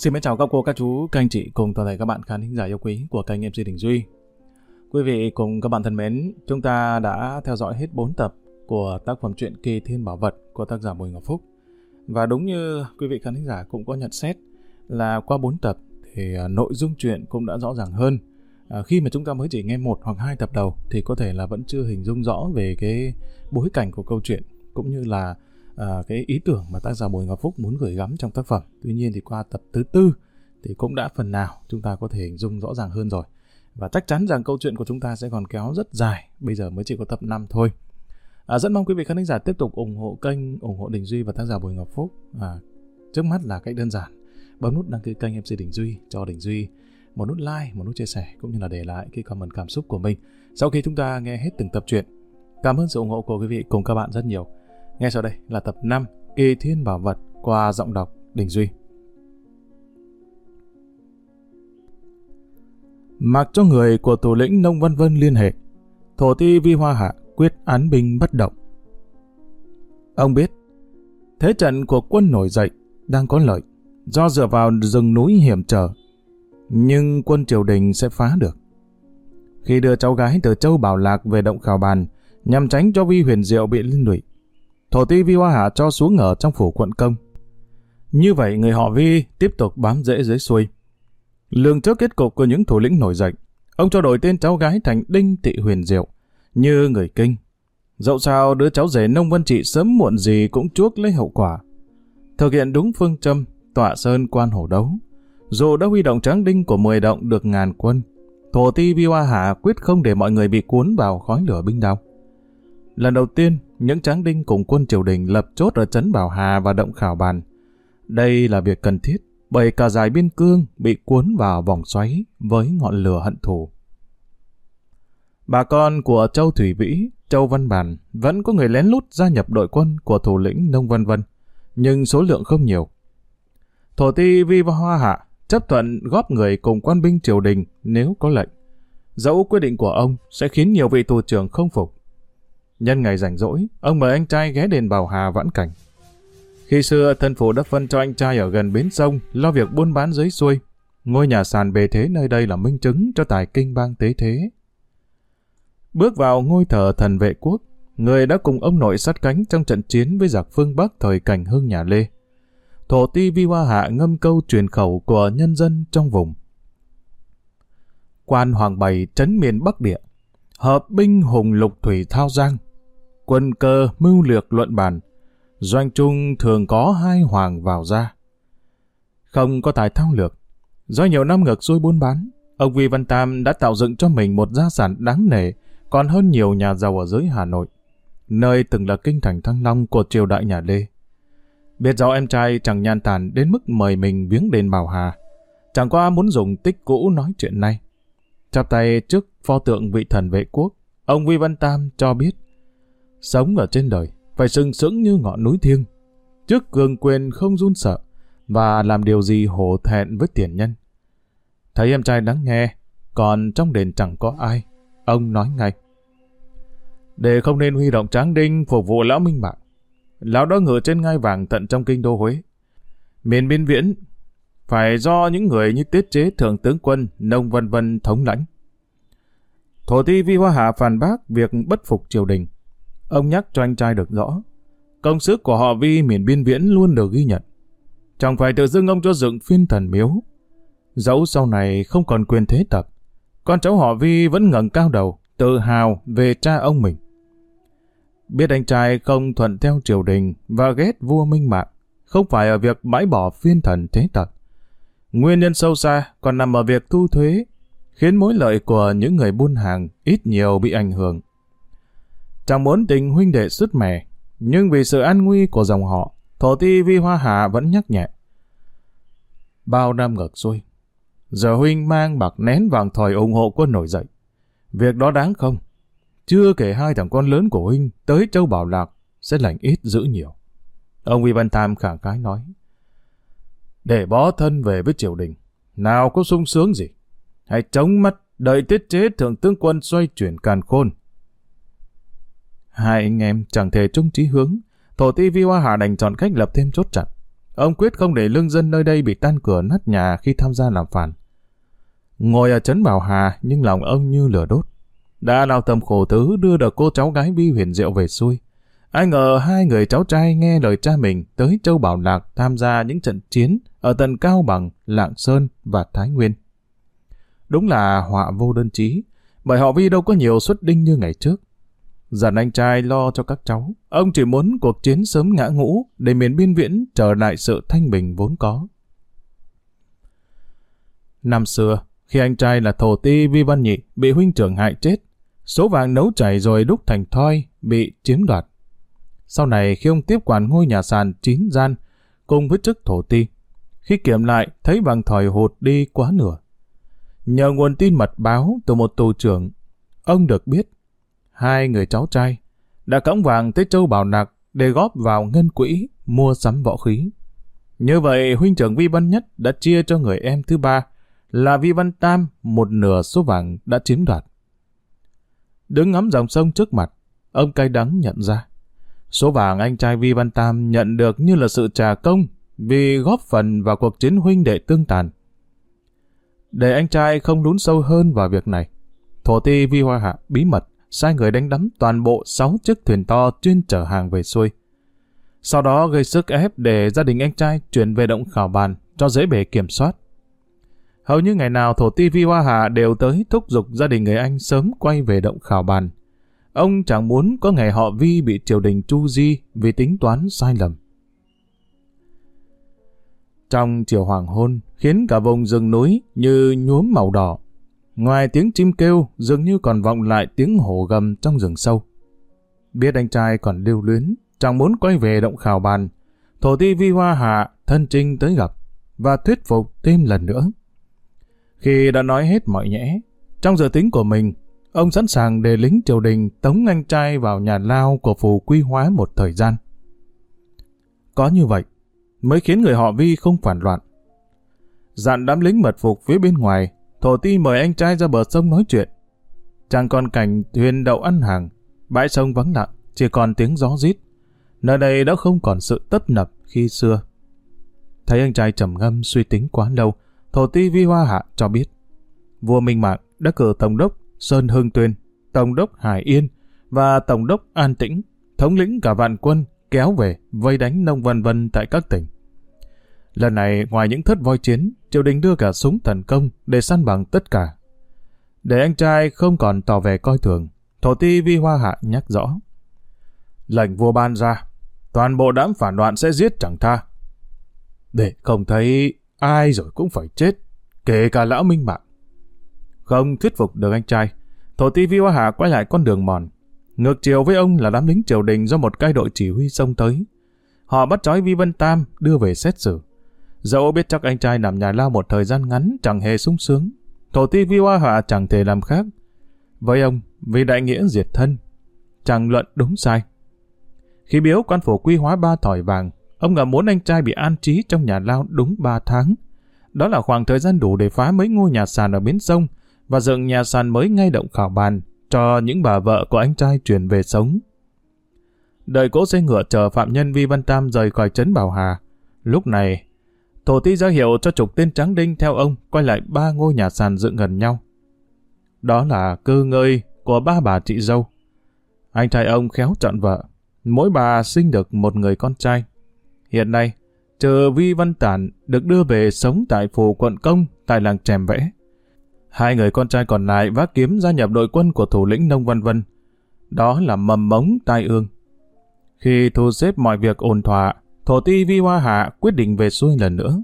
Xin mến chào các cô, các chú, các anh chị cùng toàn thể các bạn khán thính giả yêu quý của kênh MC Đình Duy. Quý vị cùng các bạn thân mến, chúng ta đã theo dõi hết 4 tập của tác phẩm truyện Kỳ Thiên Bảo Vật của tác giả Bùi Ngọc Phúc. Và đúng như quý vị khán thính giả cũng có nhận xét là qua 4 tập thì à, nội dung truyện cũng đã rõ ràng hơn. À, khi mà chúng ta mới chỉ nghe một hoặc hai tập đầu thì có thể là vẫn chưa hình dung rõ về cái bối cảnh của câu chuyện cũng như là uh, cái ý tưởng mà tác giả Bùi Ngọc Phúc muốn gửi gắm trong tác phẩm. Tuy nhiên thì qua tập thứ tư thì cũng đã phần nào chúng ta có thể hình dung rõ ràng hơn rồi. Và chắc chắn rằng câu chuyện của chúng ta sẽ còn kéo rất dài, bây giờ mới chỉ có tập 5 thôi. À, rất mong quý vị khán giả tiếp tục ủng hộ kênh, ủng hộ Đình Duy và tác giả Bùi Ngọc Phúc. À, trước mắt là cách đơn giản, bấm nút đăng ký kênh MC Đình Duy cho Đình Duy một nút like, một nút chia sẻ cũng như là để lại cái comment cảm xúc của mình sau khi chúng ta nghe hết từng tập truyện. Cảm ơn sự ủng hộ của quý vị cùng các bạn rất nhiều. Ngay sau đây là tập 5 Kỳ Thiên Bảo Vật qua giọng đọc Đình Duy. Mặc cho người của thủ lĩnh Nông Văn Vân liên hệ, thổ ti Vi Hoa Hạ quyết án binh bất động. Ông biết, thế trận của quân nổi dậy đang có lợi, do dựa vào rừng núi hiểm trở, nhưng quân triều đình sẽ phá được. Khi đưa cháu gái từ Châu Bảo Lạc về động khảo bàn, nhằm tránh cho Vi Huyền Diệu bị liên lụy, thổ ti Vi Hoa Hạ cho xuống ở trong phủ quận công. Như vậy người họ Vi tiếp tục bám rễ dưới xuôi. Lường trước kết cục của những thủ lĩnh nổi dậy, ông cho đổi tên cháu gái thành Đinh Thị Huyền Diệu, như người kinh. Dẫu sao đứa cháu rể nông vân trị sớm muộn gì cũng chuốc lấy hậu quả. Thực hiện đúng phương châm, tọa sơn quan hổ đấu. Dù đã huy động tráng đinh của 10 động được ngàn quân, thổ ti Vi Hoa Hạ quyết không để mọi người bị cuốn vào khói lửa binh đao. Lần đầu tiên, những tráng đinh cùng quân triều đình lập chốt ở trấn Bảo Hà và động khảo bàn. Đây là việc cần thiết, bởi cả dài biên cương bị cuốn vào vòng xoáy với ngọn lửa hận thù. Bà con của Châu Thủy Vĩ, Châu Văn Bản vẫn có người lén lút gia nhập đội quân của thủ lĩnh Nông Vân Vân, nhưng số lượng không nhiều. Thổ ti Vi và Hoa Hạ chấp thuận góp người cùng quan binh triều đình nếu có lệnh. Dẫu quyết định của ông sẽ khiến nhiều vị tù trưởng không phục. Nhân ngày rảnh rỗi, ông mời anh trai ghé đền Bảo Hà vãn cảnh. Khi xưa, thân phụ đã phân cho anh trai ở gần bến sông, lo việc buôn bán dưới xuôi. Ngôi nhà sàn bề thế nơi đây là minh chứng cho tài kinh bang tế thế. Bước vào ngôi thờ thần vệ quốc, người đã cùng ông nội sát cánh trong trận chiến với giặc phương Bắc thời cảnh hương nhà Lê. Thổ ti vi hoa hạ ngâm câu truyền khẩu của nhân dân trong vùng. Quan Hoàng Bày trấn miền Bắc Địa, hợp binh hùng lục thủy thao giang, quân cơ mưu lược luận bàn, doanh trung thường có hai hoàng vào ra. Không có tài thao lược, do nhiều năm ngược xuôi buôn bán, ông Vi Văn Tam đã tạo dựng cho mình một gia sản đáng nể, còn hơn nhiều nhà giàu ở dưới Hà Nội, nơi từng là kinh thành thăng long của triều đại nhà Lê. Biết rõ em trai chẳng nhan tàn đến mức mời mình viếng đền Bảo Hà, chẳng qua muốn dùng tích cũ nói chuyện này. Chắp tay trước pho tượng vị thần vệ quốc, ông Vi Văn Tam cho biết, sống ở trên đời phải sừng sững như ngọn núi thiêng, trước cường quyền không run sợ, và làm điều gì hổ thẹn với tiền nhân. Thấy em trai lắng nghe, còn trong đền chẳng có ai, ông nói ngay. Để không nên huy động tráng đinh phục vụ lão minh mạng, lão đó ngựa trên ngai vàng tận trong kinh đô Huế. Miền biên viễn phải do những người như tiết chế thượng tướng quân, nông vân vân thống lãnh. Thổ ti Vi Hoa Hạ phản bác việc bất phục triều đình. Ông nhắc cho anh trai được rõ. Công sức của họ Vi miền biên viễn luôn được ghi nhận. Chẳng phải tự dưng ông cho dựng phiên thần miếu. Dẫu sau này không còn quyền thế tập, con cháu họ Vi vẫn ngẩng cao đầu, tự hào về cha ông mình. Biết anh trai không thuận theo triều đình và ghét vua minh mạng, không phải ở việc bãi bỏ phiên thần thế tập. Nguyên nhân sâu xa còn nằm ở việc thu thuế, khiến mối lợi của những người buôn hàng ít nhiều bị ảnh hưởng. Chẳng muốn tình huynh đệ sứt mẻ, nhưng vì sự an nguy của dòng họ, thổ ti vi hoa hạ vẫn nhắc nhẹ. Bao năm ngược xuôi, giờ huynh mang bạc nén vàng thòi ủng hộ quân nổi dậy. Việc đó đáng không? Chưa kể hai thằng con lớn của huynh tới châu Bảo Lạc sẽ lành ít giữ nhiều. Ông Vi Văn Tam khẳng khái nói. Để bó thân về với triều đình, nào có sung sướng gì. Hãy chống mắt đợi tiết chế thượng tướng quân xoay chuyển càn khôn. Hai anh em chẳng thể chung chí hướng, thổ ti vi hoa Hà đành chọn cách lập thêm chốt chặn. Ông quyết không để lương dân nơi đây bị tan cửa nát nhà khi tham gia làm phản. Ngồi ở trấn Bảo Hà nhưng lòng ông như lửa đốt. Đã lao tâm khổ tứ đưa được cô cháu gái Vi huyền diệu về xuôi. Ai ngờ hai người cháu trai nghe lời cha mình tới Châu Bảo Lạc tham gia những trận chiến ở tận Cao Bằng, Lạng Sơn và Thái Nguyên. Đúng là họa vô đơn chí, bởi họ Vi đâu có nhiều xuất đinh như ngày trước. Dặn anh trai lo cho các cháu, ông chỉ muốn cuộc chiến sớm ngã ngũ để miền biên viễn trở lại sự thanh bình vốn có. Năm xưa, khi anh trai là thổ ti Vi Văn Nhị bị huynh trưởng hại chết, số vàng nấu chảy rồi đúc thành thoi bị chiếm đoạt. Sau này khi ông tiếp quản ngôi nhà sàn chín gian cùng với chức thổ ti, khi kiểm lại thấy vàng thỏi hụt đi quá nửa. Nhờ nguồn tin mật báo từ một tù trưởng, ông được biết hai người cháu trai đã cõng vàng tới châu Bảo Nạc để góp vào ngân quỹ mua sắm võ khí. Như vậy, huynh trưởng Vi Văn Nhất đã chia cho người em thứ ba là Vi Văn Tam một nửa số vàng đã chiếm đoạt. Đứng ngắm dòng sông trước mặt, ông cay đắng nhận ra. Số vàng anh trai Vi Văn Tam nhận được như là sự trả công vì góp phần vào cuộc chiến huynh đệ tương tàn. Để anh trai không lún sâu hơn vào việc này, thổ ti Vi Hoa Hạ bí mật sai người đánh đắm toàn bộ 6 chiếc thuyền to chuyên chở hàng về xuôi. Sau đó gây sức ép để gia đình anh trai chuyển về động khảo bàn cho dễ bề kiểm soát. Hầu như ngày nào thổ ti Vi Hoa Hạ đều tới thúc giục gia đình người anh sớm quay về động khảo bàn. Ông chẳng muốn có ngày họ Vi bị triều đình tru di vì tính toán sai lầm. Trong chiều hoàng hôn, khiến cả vùng rừng núi như nhuốm màu đỏ. Ngoài tiếng chim kêu, dường như còn vọng lại tiếng hổ gầm trong rừng sâu. Biết anh trai còn lưu luyến, chẳng muốn quay về động khảo bàn. Thổ ti vi hoa hạ thân trinh tới gặp và thuyết phục thêm lần nữa. Khi đã nói hết mọi nhẽ, trong giờ tính của mình, ông sẵn sàng để lính triều đình tống anh trai vào nhà lao của phù quy hóa một thời gian. Có như vậy, mới khiến người họ Vi không phản loạn. Dặn đám lính mật phục phía bên ngoài, thổ ti mời anh trai ra bờ sông nói chuyện. Chẳng còn cảnh thuyền đậu ăn hàng, bãi sông vắng lặng, chỉ còn tiếng gió rít. Nơi đây đã không còn sự tấp nập khi xưa. Thấy anh trai trầm ngâm suy tính quá lâu, thổ ti Vi Hoa Hạ cho biết. Vua Minh Mạng đã cử Tổng đốc Sơn Hưng Tuyên, Tổng đốc Hải Yên và Tổng đốc An Tĩnh, thống lĩnh cả vạn quân kéo về vây đánh nông vân vân tại các tỉnh. Lần này, ngoài những thất voi chiến, triều đình đưa cả súng thần công để săn bằng tất cả. Để anh trai không còn tỏ vẻ coi thường, thổ ti vi hoa hạ nhắc rõ. Lệnh vua ban ra, toàn bộ đám phản loạn sẽ giết chẳng tha. Để không thấy ai rồi cũng phải chết, kể cả lão minh mạng. Không thuyết phục được anh trai, thổ ti vi hoa hạ quay lại con đường mòn, Ngược chiều với ông là đám lính triều đình do một cai đội chỉ huy xông tới. Họ bắt trói Vi Vân Tam đưa về xét xử. Dẫu biết chắc anh trai nằm nhà lao một thời gian ngắn chẳng hề sung sướng. Thổ ti Vi Hoa họa chẳng thể làm khác. Với ông, vì đại nghĩa diệt thân, chẳng luận đúng sai. Khi biếu quan phủ quy hóa ba thỏi vàng, ông ngầm muốn anh trai bị an trí trong nhà lao đúng ba tháng. Đó là khoảng thời gian đủ để phá mấy ngôi nhà sàn ở bến sông và dựng nhà sàn mới ngay động khảo bàn cho những bà vợ của anh trai chuyển về sống. Đợi cỗ xe ngựa chờ phạm nhân Vi Văn Tam rời khỏi trấn Bảo Hà. Lúc này, thổ ti ra hiệu cho trục tên trắng đinh theo ông quay lại ba ngôi nhà sàn dựng gần nhau. Đó là cơ ngơi của ba bà chị dâu. Anh trai ông khéo chọn vợ. Mỗi bà sinh được một người con trai. Hiện nay, chờ Vi Văn Tản được đưa về sống tại phủ quận công tại làng Trèm Vẽ. Hai người con trai còn lại vác kiếm gia nhập đội quân của thủ lĩnh Nông Văn Vân. Đó là mầm mống tai ương. Khi thu xếp mọi việc ổn thỏa, thổ ti Vi Hoa Hạ quyết định về xuôi lần nữa.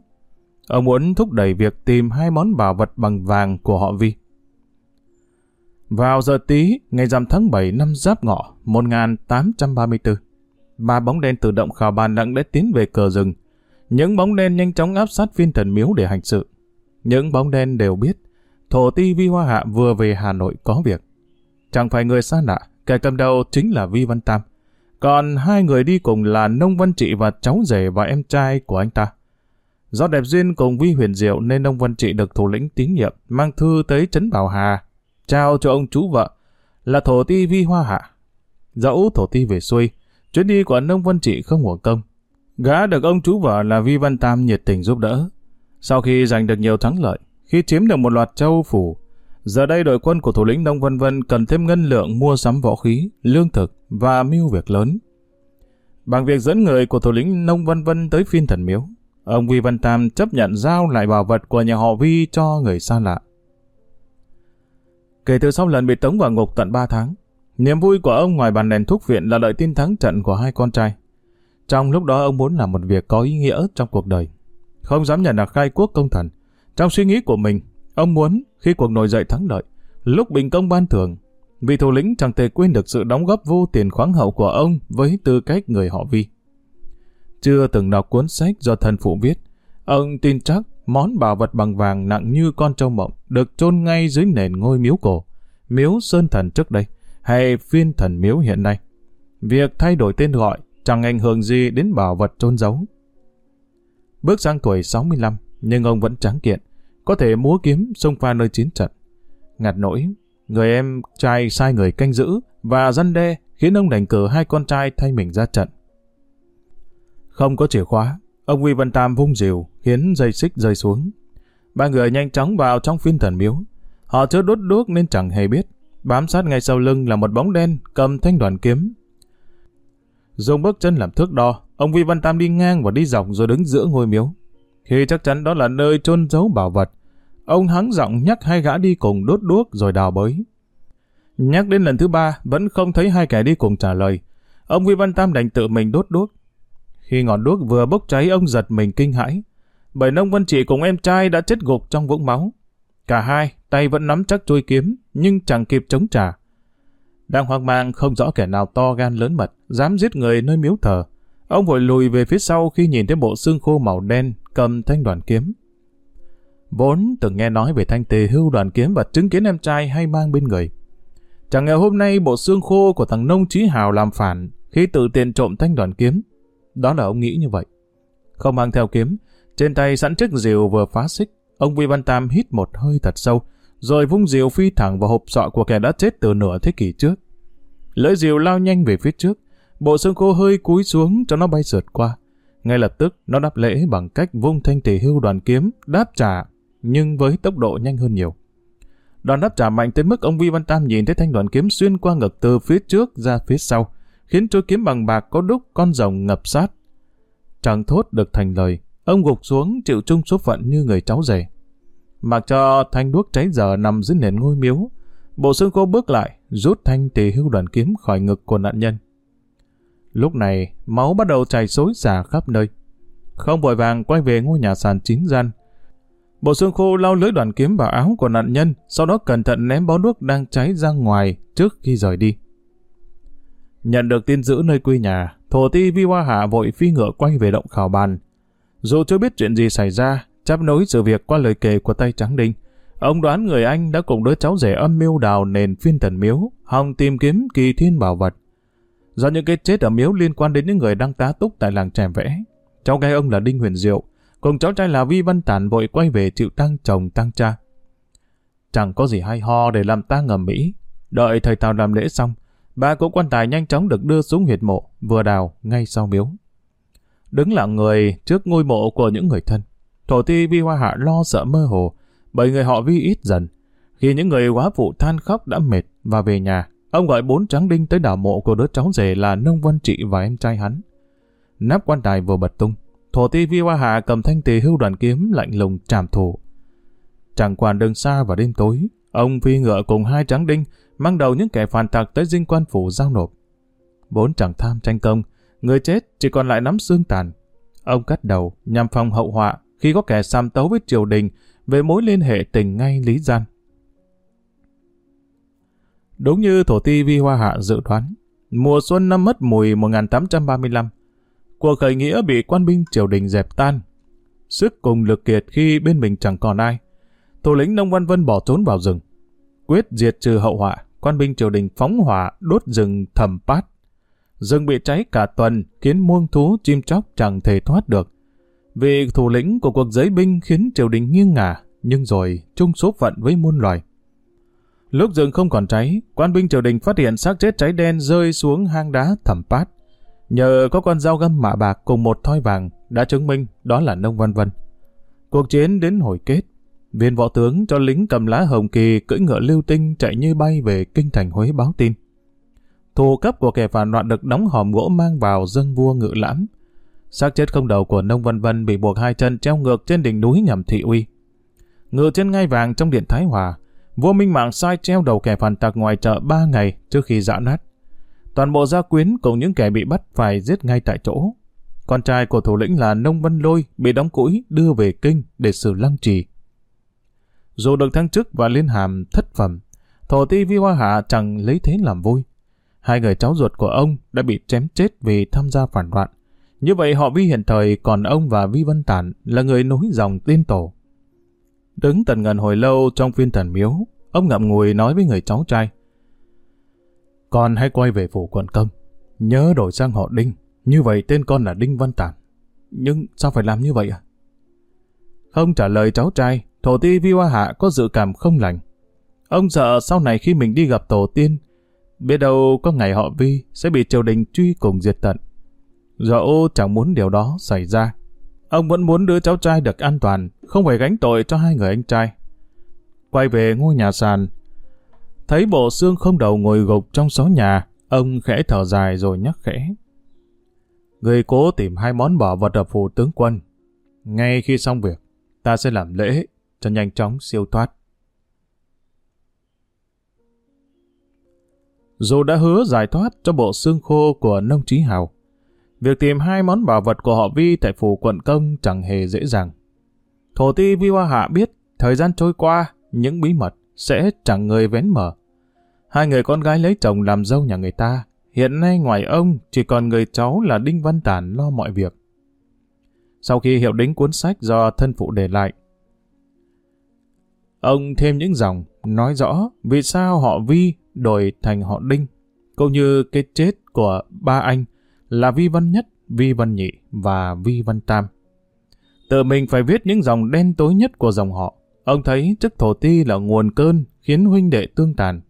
Ông muốn thúc đẩy việc tìm hai món bảo vật bằng vàng của họ Vi. Vào giờ tí, ngày rằm tháng 7 năm Giáp Ngọ 1834, ba bóng đen tự động khảo bàn lặng đã tiến về cờ rừng. Những bóng đen nhanh chóng áp sát viên thần miếu để hành sự. Những bóng đen đều biết thổ ti Vi Hoa Hạ vừa về Hà Nội có việc. Chẳng phải người xa lạ, kẻ cầm đầu chính là Vi Văn Tam. Còn hai người đi cùng là Nông Văn Trị và cháu rể và em trai của anh ta. Do đẹp duyên cùng Vi Huyền Diệu nên Nông Văn Trị được thủ lĩnh tín nhiệm mang thư tới Trấn Bảo Hà, trao cho ông chú vợ là thổ ti Vi Hoa Hạ. Dẫu thổ ti về xuôi, chuyến đi của Nông Văn Trị không hưởng công. Gã được ông chú vợ là Vi Văn Tam nhiệt tình giúp đỡ. Sau khi giành được nhiều thắng lợi, khi chiếm được một loạt châu phủ, giờ đây đội quân của thủ lĩnh Đông Vân Vân cần thêm ngân lượng mua sắm võ khí, lương thực và mưu việc lớn. Bằng việc dẫn người của thủ lĩnh Nông Vân Vân tới phiên thần miếu, ông Vi Văn Tam chấp nhận giao lại bảo vật của nhà họ Vi cho người xa lạ. Kể từ sau lần bị tống vào ngục tận 3 tháng, niềm vui của ông ngoài bàn đèn thuốc viện là đợi tin thắng trận của hai con trai. Trong lúc đó ông muốn làm một việc có ý nghĩa trong cuộc đời. Không dám nhận là khai quốc công thần. Trong suy nghĩ của mình, ông muốn khi cuộc nổi dậy thắng lợi, lúc bình công ban thưởng, vị thủ lĩnh chẳng thể quên được sự đóng góp vô tiền khoáng hậu của ông với tư cách người họ vi. Chưa từng đọc cuốn sách do thần phụ viết, ông tin chắc món bảo vật bằng vàng nặng như con trâu mộng được chôn ngay dưới nền ngôi miếu cổ, miếu sơn thần trước đây, hay phiên thần miếu hiện nay. Việc thay đổi tên gọi chẳng ảnh hưởng gì đến bảo vật trôn giấu. Bước sang tuổi 65, nhưng ông vẫn trắng kiện, có thể múa kiếm xông pha nơi chiến trận. ngạt nỗi, người em trai sai người canh giữ và răn đe khiến ông đành cử hai con trai thay mình ra trận. Không có chìa khóa, ông Vi Văn Tam vung rìu khiến dây xích rơi xuống. Ba người nhanh chóng vào trong phiên thần miếu. Họ chưa đốt đuốc nên chẳng hề biết. Bám sát ngay sau lưng là một bóng đen cầm thanh đoàn kiếm. Dùng bước chân làm thước đo, ông Vi Văn Tam đi ngang và đi dọc rồi đứng giữa ngôi miếu. Khi chắc chắn đó là nơi chôn giấu bảo vật, ông hắng giọng nhắc hai gã đi cùng đốt đuốc rồi đào bới. Nhắc đến lần thứ ba, vẫn không thấy hai kẻ đi cùng trả lời. Ông Vi Văn Tam đành tự mình đốt đuốc. Khi ngọn đuốc vừa bốc cháy ông giật mình kinh hãi. Bởi nông văn trị cùng em trai đã chết gục trong vũng máu. Cả hai, tay vẫn nắm chắc chuôi kiếm, nhưng chẳng kịp chống trả. Đang hoang mang không rõ kẻ nào to gan lớn mật, dám giết người nơi miếu thờ. Ông vội lùi về phía sau khi nhìn thấy bộ xương khô màu đen cầm thanh đoàn kiếm. Vốn từng nghe nói về thanh tề hưu đoàn kiếm và chứng kiến em trai hay mang bên người. Chẳng ngờ hôm nay bộ xương khô của thằng nông trí hào làm phản khi tự tiền trộm thanh đoàn kiếm. Đó là ông nghĩ như vậy. Không mang theo kiếm, trên tay sẵn chiếc rìu vừa phá xích, ông Vi Văn Tam hít một hơi thật sâu, rồi vung rìu phi thẳng vào hộp sọ của kẻ đã chết từ nửa thế kỷ trước. Lưỡi rìu lao nhanh về phía trước, bộ xương khô hơi cúi xuống cho nó bay sượt qua. Ngay lập tức, nó đáp lễ bằng cách vung thanh tỷ hưu đoàn kiếm, đáp trả, nhưng với tốc độ nhanh hơn nhiều. Đoàn đáp trả mạnh tới mức ông Vi Văn Tam nhìn thấy thanh đoàn kiếm xuyên qua ngực từ phía trước ra phía sau, khiến chuôi kiếm bằng bạc có đúc con rồng ngập sát. Chẳng thốt được thành lời, ông gục xuống chịu chung số phận như người cháu rể. Mặc cho thanh đuốc cháy dở nằm dưới nền ngôi miếu, bộ xương khô bước lại, rút thanh tỳ hưu đoàn kiếm khỏi ngực của nạn nhân. Lúc này, máu bắt đầu chảy xối xả khắp nơi. Không vội vàng quay về ngôi nhà sàn chín gian. Bộ xương khô lau lưỡi đoạn kiếm vào áo của nạn nhân, sau đó cẩn thận ném bó đuốc đang cháy ra ngoài trước khi rời đi. Nhận được tin giữ nơi quê nhà, thổ ti Vi Hoa Hạ vội phi ngựa quay về động khảo bàn. Dù chưa biết chuyện gì xảy ra, chắp nối sự việc qua lời kể của tay trắng đinh, ông đoán người anh đã cùng đứa cháu rể âm mưu đào nền phiên thần miếu, hòng tìm kiếm kỳ thiên bảo vật. Do những cái chết ở miếu liên quan đến những người đang tá túc tại làng trèm vẽ, cháu gái ông là Đinh Huyền Diệu, cùng cháu trai là Vi Văn Tản vội quay về chịu tăng chồng tăng cha. Chẳng có gì hay ho để làm tang ngầm Mỹ. Đợi thầy Tào làm lễ xong, ba cỗ quan tài nhanh chóng được đưa xuống huyệt mộ, vừa đào ngay sau miếu. Đứng lặng người trước ngôi mộ của những người thân. Thổ ti Vi Hoa Hạ lo sợ mơ hồ, bởi người họ Vi ít dần. Khi những người quá phụ than khóc đã mệt và về nhà, ông gọi bốn tráng đinh tới đảo mộ của đứa cháu rể là Nông Văn Trị và em trai hắn. Nắp quan tài vừa bật tung, thổ ti Vi Hoa Hạ cầm thanh tỳ hưu đoàn kiếm lạnh lùng trảm thủ. Chẳng quản đường xa và đêm tối, ông phi ngựa cùng hai tráng đinh mang đầu những kẻ phản tặc tới dinh quan phủ giao nộp. Bốn chẳng tham tranh công, người chết chỉ còn lại nắm xương tàn. Ông cắt đầu nhằm phòng hậu họa khi có kẻ xăm tấu với triều đình về mối liên hệ tình ngay lý gian. Đúng như thổ ti Vi Hoa Hạ dự đoán, mùa xuân năm mất mùi 1835, cuộc khởi nghĩa bị quan binh triều đình dẹp tan. Sức cùng lực kiệt khi bên mình chẳng còn ai. Thủ lĩnh Nông Văn Vân bỏ trốn vào rừng. Quyết diệt trừ hậu họa, quan binh triều đình phóng hỏa đốt rừng thầm pát. Rừng bị cháy cả tuần khiến muông thú chim chóc chẳng thể thoát được. Vì thủ lĩnh của cuộc giấy binh khiến triều đình nghiêng ngả, nhưng rồi chung số phận với muôn loài. Lúc rừng không còn cháy, quan binh triều đình phát hiện xác chết cháy đen rơi xuống hang đá thẩm pát. Nhờ có con dao găm mạ bạc cùng một thoi vàng đã chứng minh đó là Nông Văn Vân. Cuộc chiến đến hồi kết, viên võ tướng cho lính cầm lá hồng kỳ cưỡi ngựa lưu tinh chạy như bay về kinh thành Huế báo tin. Thù cấp của kẻ phản loạn được đóng hòm gỗ mang vào dâng vua ngự lãm. xác chết không đầu của Nông Văn Vân bị buộc hai chân treo ngược trên đỉnh núi nhằm thị uy. ngựa trên ngai vàng trong điện Thái Hòa, vua Minh Mạng sai treo đầu kẻ phản tặc ngoài chợ ba ngày trước khi dã nát. Toàn bộ gia quyến cùng những kẻ bị bắt phải giết ngay tại chỗ. Con trai của thủ lĩnh là Nông Văn Lôi bị đóng củi đưa về kinh để xử lăng trì. Dù được thăng chức và liên hàm thất phẩm, thổ ti Vi Hoa Hạ chẳng lấy thế làm vui. Hai người cháu ruột của ông đã bị chém chết vì tham gia phản loạn. Như vậy họ Vi hiện thời còn ông và Vi Văn Tản là người nối dòng tiên tổ. Đứng tần ngần hồi lâu trong phiên thần miếu, ông ngậm ngùi nói với người cháu trai. Con hãy quay về phủ quận công, nhớ đổi sang họ Đinh, như vậy tên con là Đinh Văn Tản. Nhưng sao phải làm như vậy à? Không trả lời cháu trai, thổ ti Vi Hoa Hạ có dự cảm không lành. Ông sợ sau này khi mình đi gặp tổ tiên, biết đâu có ngày họ Vi sẽ bị triều đình truy cùng diệt tận. Dẫu chẳng muốn điều đó xảy ra. Ông vẫn muốn đứa cháu trai được an toàn, không phải gánh tội cho hai người anh trai. Quay về ngôi nhà sàn, thấy bộ xương không đầu ngồi gục trong xó nhà, ông khẽ thở dài rồi nhắc khẽ. Người cố tìm hai món bảo vật đập phủ tướng quân. Ngay khi xong việc, ta sẽ làm lễ cho nhanh chóng siêu thoát. Dù đã hứa giải thoát cho bộ xương khô của nông trí hào, việc tìm hai món bảo vật của họ Vi tại phủ quận công chẳng hề dễ dàng. Thổ ti Vi Hoa Hạ biết, thời gian trôi qua, những bí mật sẽ chẳng người vén mở. Hai người con gái lấy chồng làm dâu nhà người ta, hiện nay ngoài ông chỉ còn người cháu là Đinh Văn Tản lo mọi việc. Sau khi hiệu đính cuốn sách do thân phụ để lại, ông thêm những dòng nói rõ vì sao họ Vi đổi thành họ Đinh, cũng như cái chết của ba anh là Vi Văn Nhất, Vi Văn Nhị và Vi Văn Tam. Tự mình phải viết những dòng đen tối nhất của dòng họ. Ông thấy chức thổ ti là nguồn cơn khiến huynh đệ tương tàn.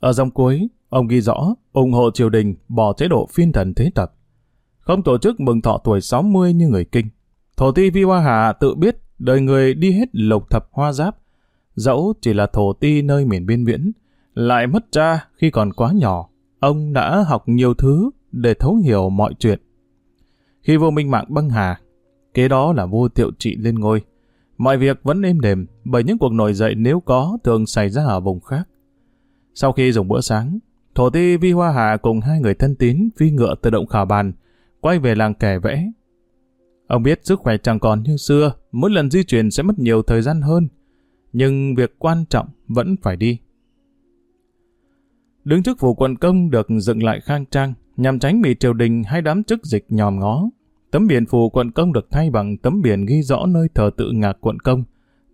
Ở dòng cuối, ông ghi rõ ủng hộ triều đình bỏ chế độ phiên thần thế tập. Không tổ chức mừng thọ tuổi 60 như người kinh. Thổ ti Vi Hoa Hà tự biết đời người đi hết lục thập hoa giáp. Dẫu chỉ là thổ ti nơi miền biên viễn, lại mất cha khi còn quá nhỏ. Ông đã học nhiều thứ để thấu hiểu mọi chuyện. Khi vua Minh Mạng băng hà, kế đó là vua tiệu trị lên ngôi. Mọi việc vẫn êm đềm bởi những cuộc nổi dậy nếu có thường xảy ra ở vùng khác. Sau khi dùng bữa sáng, Thổ ti Vi Hoa Hạ cùng hai người thân tín phi ngựa từ động khảo bàn, quay về làng kẻ vẽ. Ông biết sức khỏe chẳng còn như xưa, mỗi lần di chuyển sẽ mất nhiều thời gian hơn. Nhưng việc quan trọng vẫn phải đi. Đứng trước phủ quận công được dựng lại khang trang, nhằm tránh bị triều đình hay đám chức dịch nhòm ngó. Tấm biển phủ quận công được thay bằng tấm biển ghi rõ nơi thờ tự ngạc quận công,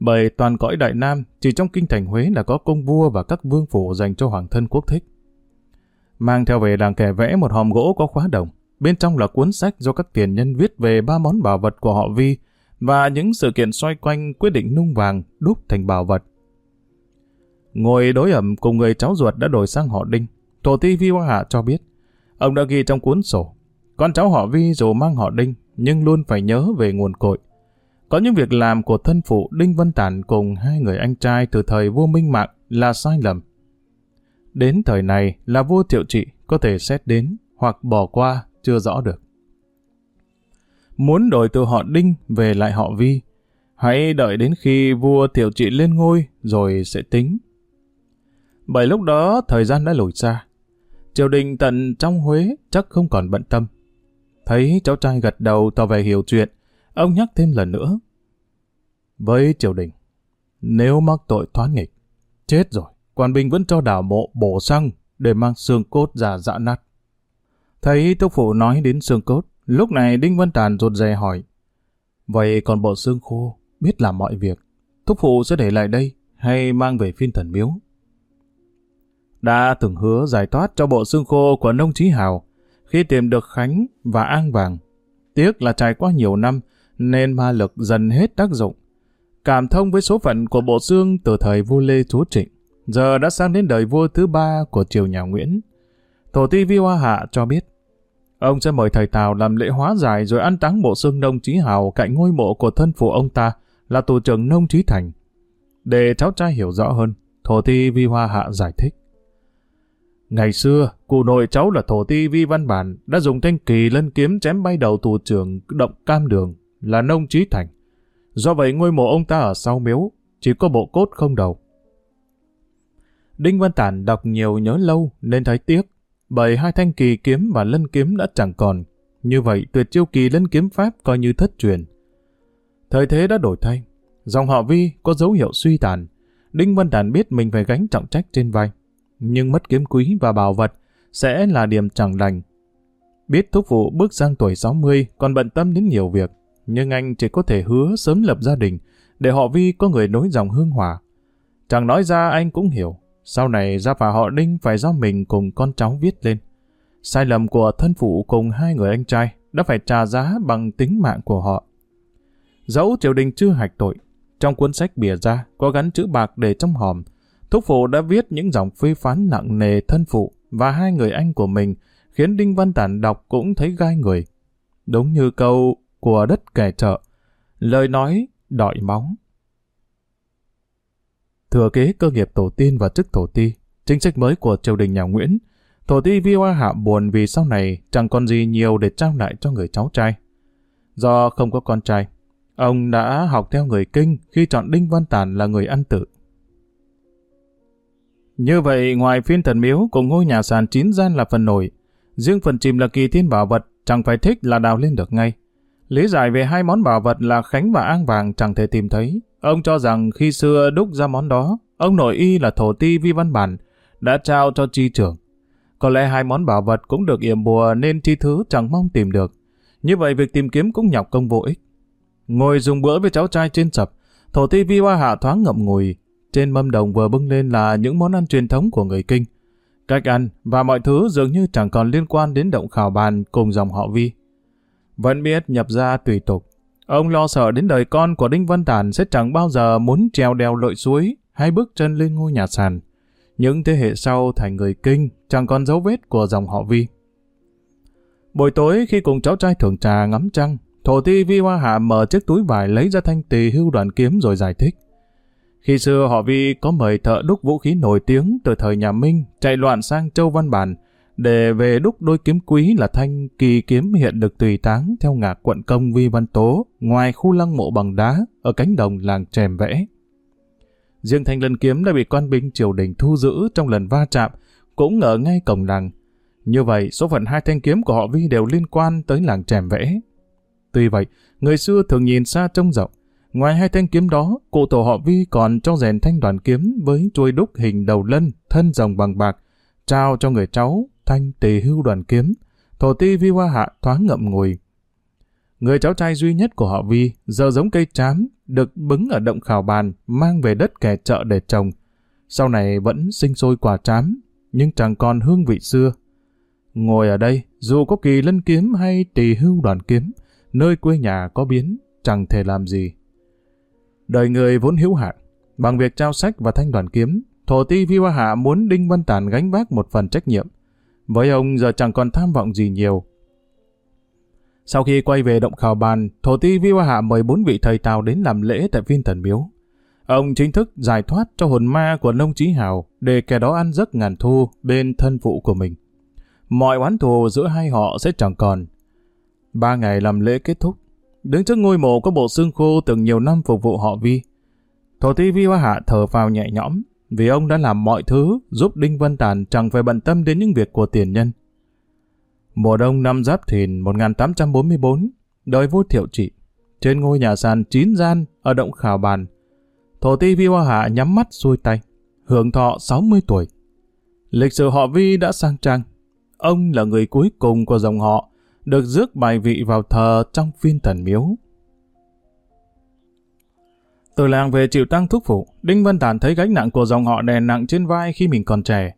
bởi toàn cõi Đại Nam chỉ trong kinh thành Huế là có công vua và các vương phủ dành cho hoàng thân quốc thích. Mang theo về làng kẻ vẽ một hòm gỗ có khóa đồng, bên trong là cuốn sách do các tiền nhân viết về ba món bảo vật của họ Vi và những sự kiện xoay quanh quyết định nung vàng đúc thành bảo vật. Ngồi đối ẩm cùng người cháu ruột đã đổi sang họ Đinh, Thổ ti Vi Hoa Hạ cho biết, ông đã ghi trong cuốn sổ, con cháu họ Vi dù mang họ Đinh, nhưng luôn phải nhớ về nguồn cội. Có những việc làm của thân phụ Đinh Văn Tản cùng hai người anh trai từ thời vua Minh Mạng là sai lầm. Đến thời này là vua Triệu Trị có thể xét đến hoặc bỏ qua chưa rõ được. Muốn đổi từ họ Đinh về lại họ Vi, hãy đợi đến khi vua thiệu Trị lên ngôi rồi sẽ tính. Bởi lúc đó thời gian đã lùi xa. Triều đình tận trong Huế chắc không còn bận tâm. Thấy cháu trai gật đầu tỏ vẻ hiểu chuyện, ông nhắc thêm lần nữa. Với triều đình, nếu mắc tội thoát nghịch, chết rồi, quan binh vẫn cho đảo mộ bổ xăng để mang xương cốt ra dã nát. Thấy thúc phụ nói đến xương cốt, lúc này Đinh Văn Tàn rụt rè hỏi. Vậy còn bộ xương khô, biết làm mọi việc, thúc phụ sẽ để lại đây hay mang về phiên thần miếu? đã từng hứa giải thoát cho bộ xương khô của nông trí hào khi tìm được Khánh và An Vàng. Tiếc là trải qua nhiều năm nên ma lực dần hết tác dụng. Cảm thông với số phận của bộ xương từ thời vua Lê Chúa Trịnh, giờ đã sang đến đời vua thứ ba của triều nhà Nguyễn. Thổ ti Vi Hoa Hạ cho biết, Ông sẽ mời thầy Tào làm lễ hóa giải rồi ăn táng bộ xương nông trí hào cạnh ngôi mộ của thân phụ ông ta là tù trưởng nông trí thành. Để cháu trai hiểu rõ hơn, thổ ti vi hoa hạ giải thích. Ngày xưa, cụ nội cháu là thổ ti vi văn bản đã dùng thanh kỳ lân kiếm chém bay đầu tù trưởng động cam đường là nông trí thành. Do vậy ngôi mộ ông ta ở sau miếu, chỉ có bộ cốt không đầu. Đinh Văn Tản đọc nhiều nhớ lâu nên thấy tiếc, bởi hai thanh kỳ kiếm và lân kiếm đã chẳng còn. Như vậy tuyệt chiêu kỳ lân kiếm pháp coi như thất truyền. Thời thế đã đổi thay, dòng họ Vi có dấu hiệu suy tàn. Đinh Văn Tản biết mình phải gánh trọng trách trên vai. Nhưng mất kiếm quý và bảo vật sẽ là điểm chẳng lành. Biết thúc phụ bước sang tuổi 60 còn bận tâm đến nhiều việc, nhưng anh chỉ có thể hứa sớm lập gia đình để họ Vi có người nối dòng hương hỏa. Chẳng nói ra anh cũng hiểu, sau này gia phả họ Đinh phải do mình cùng con cháu viết lên. Sai lầm của thân phụ cùng hai người anh trai đã phải trả giá bằng tính mạng của họ. Dẫu triều đình chưa hạch tội, trong cuốn sách bìa ra có gắn chữ bạc để trong hòm, thúc phụ đã viết những dòng phê phán nặng nề thân phụ và hai người anh của mình khiến Đinh Văn Tản đọc cũng thấy gai người. Đúng như câu của đất kẻ chợ, lời nói đọi móng. Thừa kế cơ nghiệp tổ tiên và chức tổ ti, chính sách mới của triều đình nhà Nguyễn, tổ ti Vi Hoa Hạ buồn vì sau này chẳng còn gì nhiều để trao lại cho người cháu trai. Do không có con trai, ông đã học theo người kinh khi chọn Đinh Văn Tản là người ăn tự. Như vậy, ngoài phiên thần miếu cùng ngôi nhà sàn chín gian là phần nổi, riêng phần chìm là kỳ thiên bảo vật chẳng phải thích là đào lên được ngay. Lý giải về hai món bảo vật là Khánh và An Vàng chẳng thể tìm thấy. Ông cho rằng khi xưa đúc ra món đó, ông nội y là thổ ti vi văn bản, đã trao cho chi trưởng. Có lẽ hai món bảo vật cũng được yểm bùa nên chi thứ chẳng mong tìm được. Như vậy việc tìm kiếm cũng nhọc công vô ích. Ngồi dùng bữa với cháu trai trên sập, thổ ti vi hoa hạ thoáng ngậm ngùi. Trên mâm đồng vừa bưng lên là những món ăn truyền thống của người Kinh. Cách ăn và mọi thứ dường như chẳng còn liên quan đến động khảo bàn cùng dòng họ vi. Vẫn biết nhập ra tùy tục. Ông lo sợ đến đời con của Đinh Văn Tản sẽ chẳng bao giờ muốn trèo đèo lội suối hay bước chân lên ngôi nhà sàn. Những thế hệ sau thành người kinh chẳng còn dấu vết của dòng họ Vi. Buổi tối khi cùng cháu trai thưởng trà ngắm trăng, thổ ti Vi Hoa Hạ mở chiếc túi vải lấy ra thanh tỳ hưu đoàn kiếm rồi giải thích. Khi xưa họ Vi có mời thợ đúc vũ khí nổi tiếng từ thời nhà Minh chạy loạn sang Châu Văn Bản để về đúc đôi kiếm quý là thanh kỳ kiếm hiện được tùy táng theo ngạc quận công Vi Văn Tố ngoài khu lăng mộ bằng đá ở cánh đồng làng Trèm Vẽ. Riêng thanh lân kiếm đã bị quan binh triều đình thu giữ trong lần va chạm cũng ở ngay cổng làng. Như vậy, số phận hai thanh kiếm của họ Vi đều liên quan tới làng Trèm Vẽ. Tuy vậy, người xưa thường nhìn xa trông rộng. Ngoài hai thanh kiếm đó, cụ tổ họ Vi còn cho rèn thanh đoàn kiếm với chuôi đúc hình đầu lân, thân rồng bằng bạc, trao cho người cháu thanh tỳ hưu đoàn kiếm, thổ ti vi hoa hạ thoáng ngậm ngùi. Người cháu trai duy nhất của họ Vi, giờ giống cây trám, được bứng ở động khảo bàn, mang về đất kẻ chợ để trồng. Sau này vẫn sinh sôi quả trám, nhưng chẳng còn hương vị xưa. Ngồi ở đây, dù có kỳ lân kiếm hay tỳ hưu đoàn kiếm, nơi quê nhà có biến, chẳng thể làm gì. Đời người vốn hữu hạn, bằng việc trao sách và thanh đoàn kiếm, thổ ti Vi Hoa Hạ muốn Đinh Văn Tản gánh vác một phần trách nhiệm. Với ông giờ chẳng còn tham vọng gì nhiều. Sau khi quay về động khảo bàn, thổ ti Vi Hoa Hạ mời bốn vị thầy Tào đến làm lễ tại viên thần miếu. Ông chính thức giải thoát cho hồn ma của nông trí hào để kẻ đó ăn giấc ngàn thu bên thân phụ của mình. Mọi oán thù giữa hai họ sẽ chẳng còn. Ba ngày làm lễ kết thúc, đứng trước ngôi mộ có bộ xương khô từng nhiều năm phục vụ họ Vi. Thổ ti Vi Hoa Hạ thở vào nhẹ nhõm, vì ông đã làm mọi thứ giúp Đinh Văn Tản chẳng phải bận tâm đến những việc của tiền nhân. Mùa đông năm Giáp Thìn 1844, đời vua thiệu trị, trên ngôi nhà sàn chín gian ở động khảo bàn, thổ ti Vi Hoa Hạ nhắm mắt xuôi tay, hưởng thọ 60 tuổi. Lịch sử họ Vi đã sang trang. Ông là người cuối cùng của dòng họ, được rước bài vị vào thờ trong phiên thần miếu. Từ làng về chịu tăng thúc phụ, Đinh Văn Tản thấy gánh nặng của dòng họ đè nặng trên vai khi mình còn trẻ.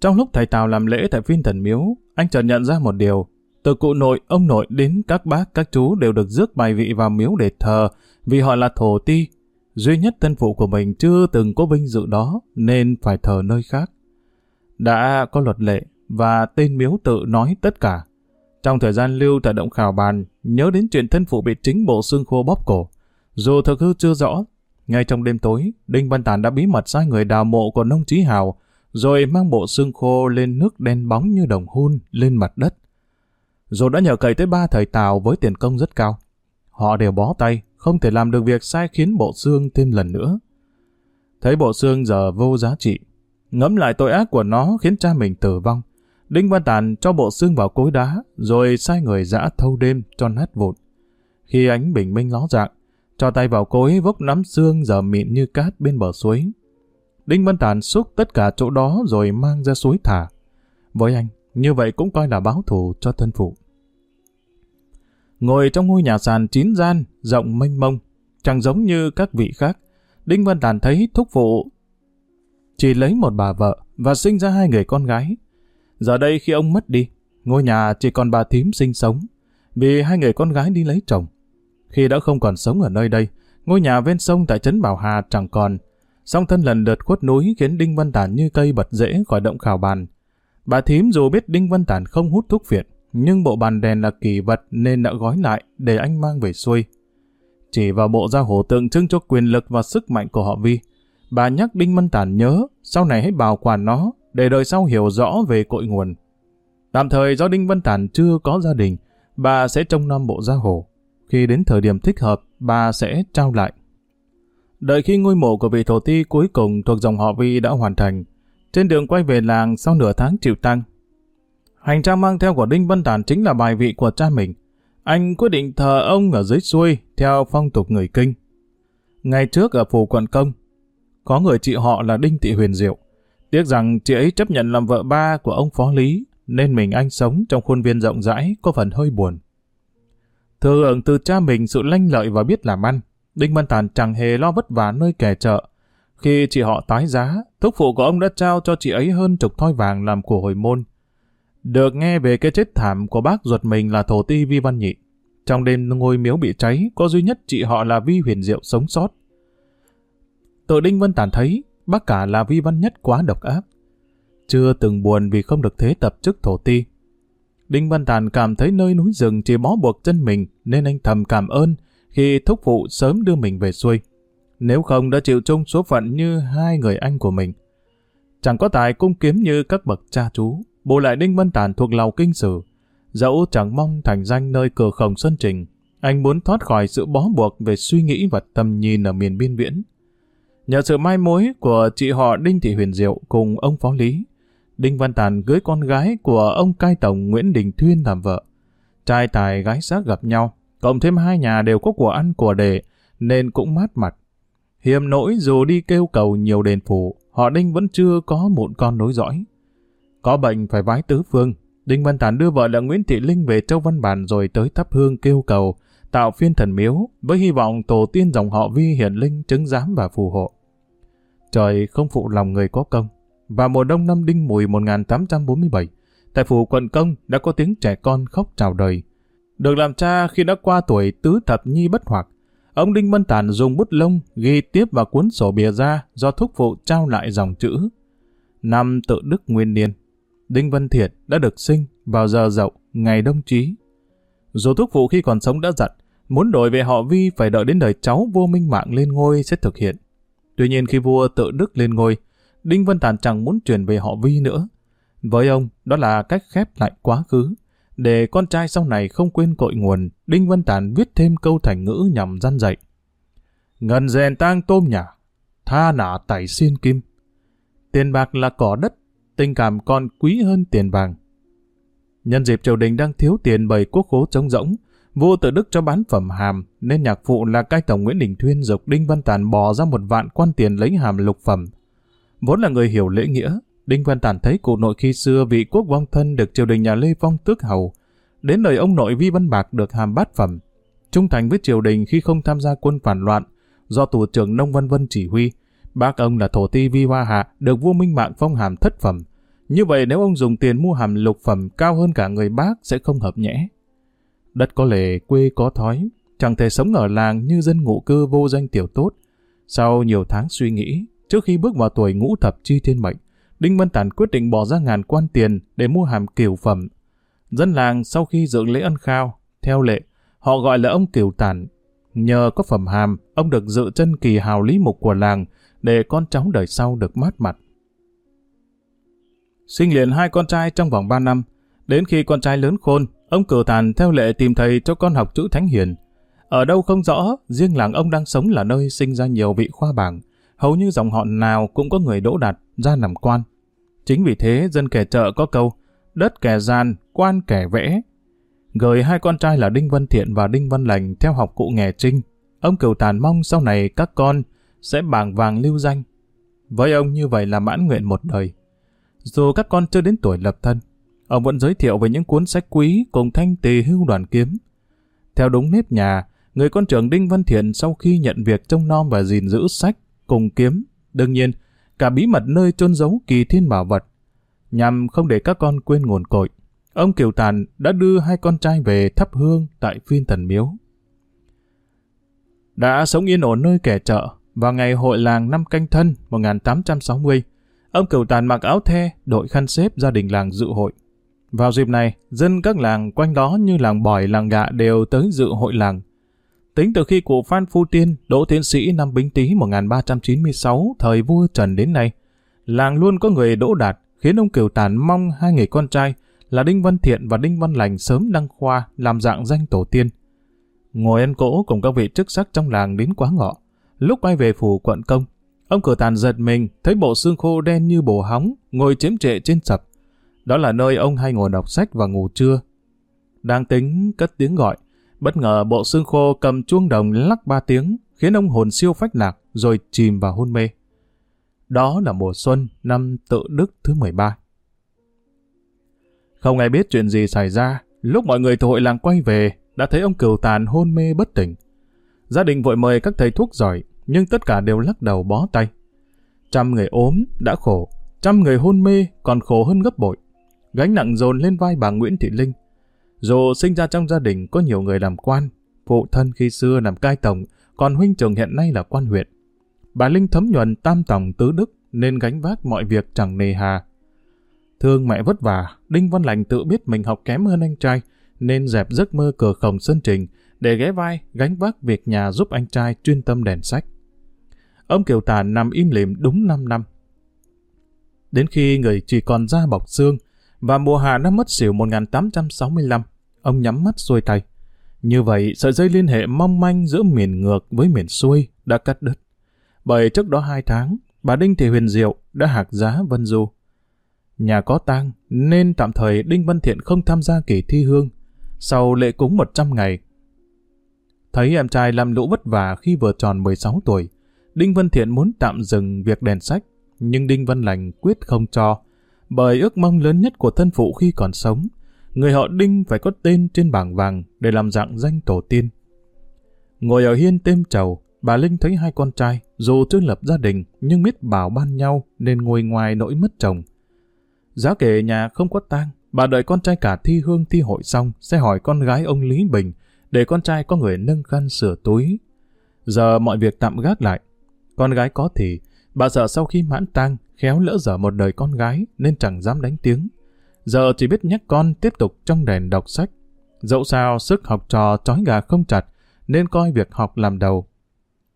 Trong lúc thầy Tào làm lễ tại phiên thần miếu, anh chợt nhận ra một điều. Từ cụ nội, ông nội đến các bác, các chú đều được rước bài vị vào miếu để thờ vì họ là thổ ti. Duy nhất thân phụ của mình chưa từng có vinh dự đó nên phải thờ nơi khác. Đã có luật lệ và tên miếu tự nói tất cả. Trong thời gian lưu tại động khảo bàn, nhớ đến chuyện thân phụ bị chính bộ xương khô bóp cổ. Dù thực hư chưa rõ, ngay trong đêm tối, Đinh Văn Tản đã bí mật sai người đào mộ của nông trí hào, rồi mang bộ xương khô lên nước đen bóng như đồng hun lên mặt đất. Dù đã nhờ cậy tới ba thời Tào với tiền công rất cao. Họ đều bó tay, không thể làm được việc sai khiến bộ xương thêm lần nữa. Thấy bộ xương giờ vô giá trị, ngẫm lại tội ác của nó khiến cha mình tử vong. Đinh Văn Tàn cho bộ xương vào cối đá, rồi sai người dã thâu đêm cho nát vụn. Khi ánh bình minh ló dạng, cho tay vào cối vốc nắm xương giờ mịn như cát bên bờ suối. Đinh Văn Tàn xúc tất cả chỗ đó rồi mang ra suối thả. Với anh, như vậy cũng coi là báo thù cho thân phụ. Ngồi trong ngôi nhà sàn chín gian, rộng mênh mông, chẳng giống như các vị khác, Đinh Văn Tàn thấy thúc phụ chỉ lấy một bà vợ và sinh ra hai người con gái. Giờ đây khi ông mất đi, ngôi nhà chỉ còn bà thím sinh sống, vì hai người con gái đi lấy chồng. Khi đã không còn sống ở nơi đây, ngôi nhà ven sông tại trấn Bảo Hà chẳng còn. Song thân lần lượt khuất núi khiến Đinh Văn Tản như cây bật rễ khỏi động khảo bàn. Bà thím dù biết Đinh Văn Tản không hút thuốc phiện, nhưng bộ bàn đèn là kỳ vật nên đã gói lại để anh mang về xuôi. Chỉ vào bộ gia hổ tượng trưng cho quyền lực và sức mạnh của họ Vi, bà nhắc Đinh Văn Tản nhớ sau này hãy bảo quản nó để đời sau hiểu rõ về cội nguồn. Tạm thời do Đinh Văn Tản chưa có gia đình, bà sẽ trông nom bộ gia hồ. Khi đến thời điểm thích hợp, bà sẽ trao lại. Đợi khi ngôi mộ của vị thổ ti cuối cùng thuộc dòng họ Vi đã hoàn thành, trên đường quay về làng sau nửa tháng chịu tăng. Hành trang mang theo của Đinh Văn Tản chính là bài vị của cha mình. Anh quyết định thờ ông ở dưới xuôi theo phong tục người Kinh. Ngày trước ở phủ quận công, có người chị họ là Đinh Thị Huyền Diệu. Tiếc rằng chị ấy chấp nhận làm vợ ba của ông Phó Lý, nên mình anh sống trong khuôn viên rộng rãi có phần hơi buồn. Thừa hưởng từ cha mình sự lanh lợi và biết làm ăn, Đinh Văn Tản chẳng hề lo vất vả nơi kẻ chợ. Khi chị họ tái giá, thúc phụ của ông đã trao cho chị ấy hơn chục thoi vàng làm của hồi môn. Được nghe về cái chết thảm của bác ruột mình là thổ ti Vi Văn Nhị. Trong đêm ngôi miếu bị cháy, có duy nhất chị họ là Vi Huyền Diệu sống sót. Tự Đinh Văn Tản thấy, bác cả là Vi Văn Nhất quá độc ác. Chưa từng buồn vì không được thế tập chức thổ ti. Đinh Văn Tản cảm thấy nơi núi rừng chỉ bó buộc chân mình nên anh thầm cảm ơn khi thúc phụ sớm đưa mình về xuôi. Nếu không đã chịu chung số phận như hai người anh của mình. Chẳng có tài cung kiếm như các bậc cha chú, bù lại Đinh Văn Tản thuộc lào kinh sử. Dẫu chẳng mong thành danh nơi cửa khổng Xuân Trình, anh muốn thoát khỏi sự bó buộc về suy nghĩ và tầm nhìn ở miền biên viễn. Nhờ sự mai mối của chị họ Đinh Thị Huyền Diệu cùng ông Phó Lý, Đinh Văn Tàn cưới con gái của ông cai tổng Nguyễn Đình Thuyên làm vợ. Trai tài gái sắc gặp nhau, cộng thêm hai nhà đều có của ăn của đề, nên cũng mát mặt. Hiểm nỗi dù đi kêu cầu nhiều đền phủ, họ Đinh vẫn chưa có một con nối dõi. Có bệnh phải vái tứ phương, Đinh Văn Tản đưa vợ là Nguyễn Thị Linh về Châu Văn Bản rồi tới thắp hương kêu cầu, tạo phiên thần miếu, với hy vọng tổ tiên dòng họ Vi hiển linh chứng giám và phù hộ. Trời không phụ lòng người có công. Và mùa đông năm Đinh Mùi 1847, tại phủ quận công đã có tiếng trẻ con khóc chào đời. Được làm cha khi đã qua tuổi tứ thập nhi bất hoặc, ông Đinh Văn Tản dùng bút lông ghi tiếp vào cuốn sổ bìa ra do thúc phụ trao lại dòng chữ. Năm tự đức nguyên niên, Đinh Văn Thiệt đã được sinh vào giờ dậu ngày đông chí. Dù thúc phụ khi còn sống đã dặn, muốn đổi về họ Vi phải đợi đến đời cháu vô minh mạng lên ngôi sẽ thực hiện. Tuy nhiên khi vua tự đức lên ngôi, Đinh Văn Tản chẳng muốn truyền về họ Vi nữa. Với ông, đó là cách khép lại quá khứ. Để con trai sau này không quên cội nguồn, Đinh Văn Tản viết thêm câu thành ngữ nhằm gian dạy. Ngần rèn tang tôm nhà, tha nả tẩy xiên kim. Tiền bạc là cỏ đất, tình cảm còn quý hơn tiền vàng. Nhân dịp triều đình đang thiếu tiền bởi quốc khố trống rỗng, vua tự đức cho bán phẩm hàm, nên nhạc phụ là cai tổng Nguyễn Đình Thuyên dục Đinh Văn Tản bỏ ra một vạn quan tiền lấy hàm lục phẩm. Vốn là người hiểu lễ nghĩa, Đinh Văn Tản thấy cụ nội khi xưa vị quốc vong thân được triều đình nhà Lê Phong tước hầu, đến đời ông nội Vi Văn Bạc được hàm bát phẩm. Trung thành với triều đình khi không tham gia quân phản loạn, do tù trưởng Nông Văn Vân chỉ huy, bác ông là thổ ti Vi Hoa Hạ được vua Minh Mạng phong hàm thất phẩm. Như vậy nếu ông dùng tiền mua hàm lục phẩm cao hơn cả người bác sẽ không hợp nhẽ. Đất có lề, quê có thói, chẳng thể sống ở làng như dân ngụ cư vô danh tiểu tốt. Sau nhiều tháng suy nghĩ, trước khi bước vào tuổi ngũ thập chi thiên mệnh, Đinh Văn Tản quyết định bỏ ra ngàn quan tiền để mua hàm kiều phẩm. Dân làng sau khi dự lễ ân khao, theo lệ, họ gọi là ông Kiều Tản. Nhờ có phẩm hàm, ông được dự chân kỳ hào lý mục của làng để con cháu đời sau được mát mặt. Sinh liền hai con trai trong vòng ba năm, đến khi con trai lớn khôn, ông cử tàn theo lệ tìm thầy cho con học chữ thánh hiền. Ở đâu không rõ, riêng làng ông đang sống là nơi sinh ra nhiều vị khoa bảng, hầu như dòng họ nào cũng có người đỗ đạt ra làm quan. Chính vì thế dân kẻ chợ có câu, đất kẻ gian, quan kẻ vẽ. Gửi hai con trai là Đinh Văn Thiện và Đinh Văn Lành theo học cụ nghề trinh. Ông cửu Tàn mong sau này các con sẽ bảng vàng lưu danh. Với ông như vậy là mãn nguyện một đời. Dù các con chưa đến tuổi lập thân, ông vẫn giới thiệu về những cuốn sách quý cùng thanh tỳ hưu đoàn kiếm. Theo đúng nếp nhà, người con trưởng Đinh Văn Thiện sau khi nhận việc trông nom và gìn giữ sách cùng kiếm, đương nhiên, cả bí mật nơi chôn giấu kỳ thiên bảo vật, nhằm không để các con quên nguồn cội. Ông Kiều Tàn đã đưa hai con trai về thắp hương tại phiên thần miếu. Đã sống yên ổn nơi kẻ chợ, vào ngày hội làng năm canh thân 1860, ông Kiều Tàn mặc áo the, đội khăn xếp gia đình làng dự hội. Vào dịp này, dân các làng quanh đó như làng bòi, làng gạ đều tới dự hội làng. Tính từ khi cụ Phan Phu Tiên, đỗ tiến sĩ năm Bính Tý 1396, thời vua Trần đến nay, làng luôn có người đỗ đạt, khiến ông Kiều Tàn mong hai người con trai là Đinh Văn Thiện và Đinh Văn Lành sớm đăng khoa làm dạng danh tổ tiên. Ngồi ăn cỗ cùng các vị chức sắc trong làng đến quá ngọ. Lúc quay về phủ quận công, ông Kiều Tàn giật mình thấy bộ xương khô đen như bồ hóng ngồi chiếm trệ trên sập. Đó là nơi ông hay ngồi đọc sách và ngủ trưa. Đang tính cất tiếng gọi, bất ngờ bộ xương khô cầm chuông đồng lắc ba tiếng, khiến ông hồn siêu phách lạc rồi chìm vào hôn mê. Đó là mùa xuân năm tự đức thứ 13. Không ai biết chuyện gì xảy ra, lúc mọi người từ hội làng quay về, đã thấy ông cừu tàn hôn mê bất tỉnh. Gia đình vội mời các thầy thuốc giỏi, nhưng tất cả đều lắc đầu bó tay. Trăm người ốm, đã khổ, trăm người hôn mê còn khổ hơn gấp bội. Gánh nặng dồn lên vai bà Nguyễn Thị Linh. Dù sinh ra trong gia đình có nhiều người làm quan, phụ thân khi xưa làm cai tổng, còn huynh trưởng hiện nay là quan huyện. Bà Linh thấm nhuần tam tổng tứ đức nên gánh vác mọi việc chẳng nề hà. Thương mẹ vất vả, Đinh Văn Lành tự biết mình học kém hơn anh trai, nên dẹp giấc mơ cửa khổng sân trình để ghé vai gánh vác việc nhà giúp anh trai chuyên tâm đèn sách. Ông Kiều Tàn nằm im lìm đúng 5 năm. Đến khi người chỉ còn da bọc xương, và mùa hạ năm mất xỉu 1865, ông nhắm mắt xuôi tay. Như vậy, sợi dây liên hệ mong manh giữa miền ngược với miền xuôi đã cắt đứt. Bởi trước đó hai tháng, bà Đinh Thị Huyền Diệu đã hạc giá Vân Du. Nhà có tang nên tạm thời Đinh Văn Thiện không tham gia kỳ thi hương. Sau lễ cúng 100 ngày, thấy em trai làm lũ vất vả khi vừa tròn 16 tuổi, Đinh Văn Thiện muốn tạm dừng việc đèn sách, nhưng Đinh Văn Lành quyết không cho, bởi ước mong lớn nhất của thân phụ khi còn sống, người họ Đinh phải có tên trên bảng vàng để làm dạng danh tổ tiên. Ngồi ở hiên têm trầu, bà Linh thấy hai con trai, dù chưa lập gia đình nhưng biết bảo ban nhau nên ngồi ngoài nỗi mất chồng. Giá kể nhà không có tang, bà đợi con trai cả thi hương thi hội xong sẽ hỏi con gái ông Lý Bình để con trai có người nâng khăn sửa túi. Giờ mọi việc tạm gác lại. Con gái có thì, bà sợ sau khi mãn tang khéo lỡ dở một đời con gái nên chẳng dám đánh tiếng. Giờ chỉ biết nhắc con tiếp tục trong đèn đọc sách. Dẫu sao sức học trò trói gà không chặt nên coi việc học làm đầu.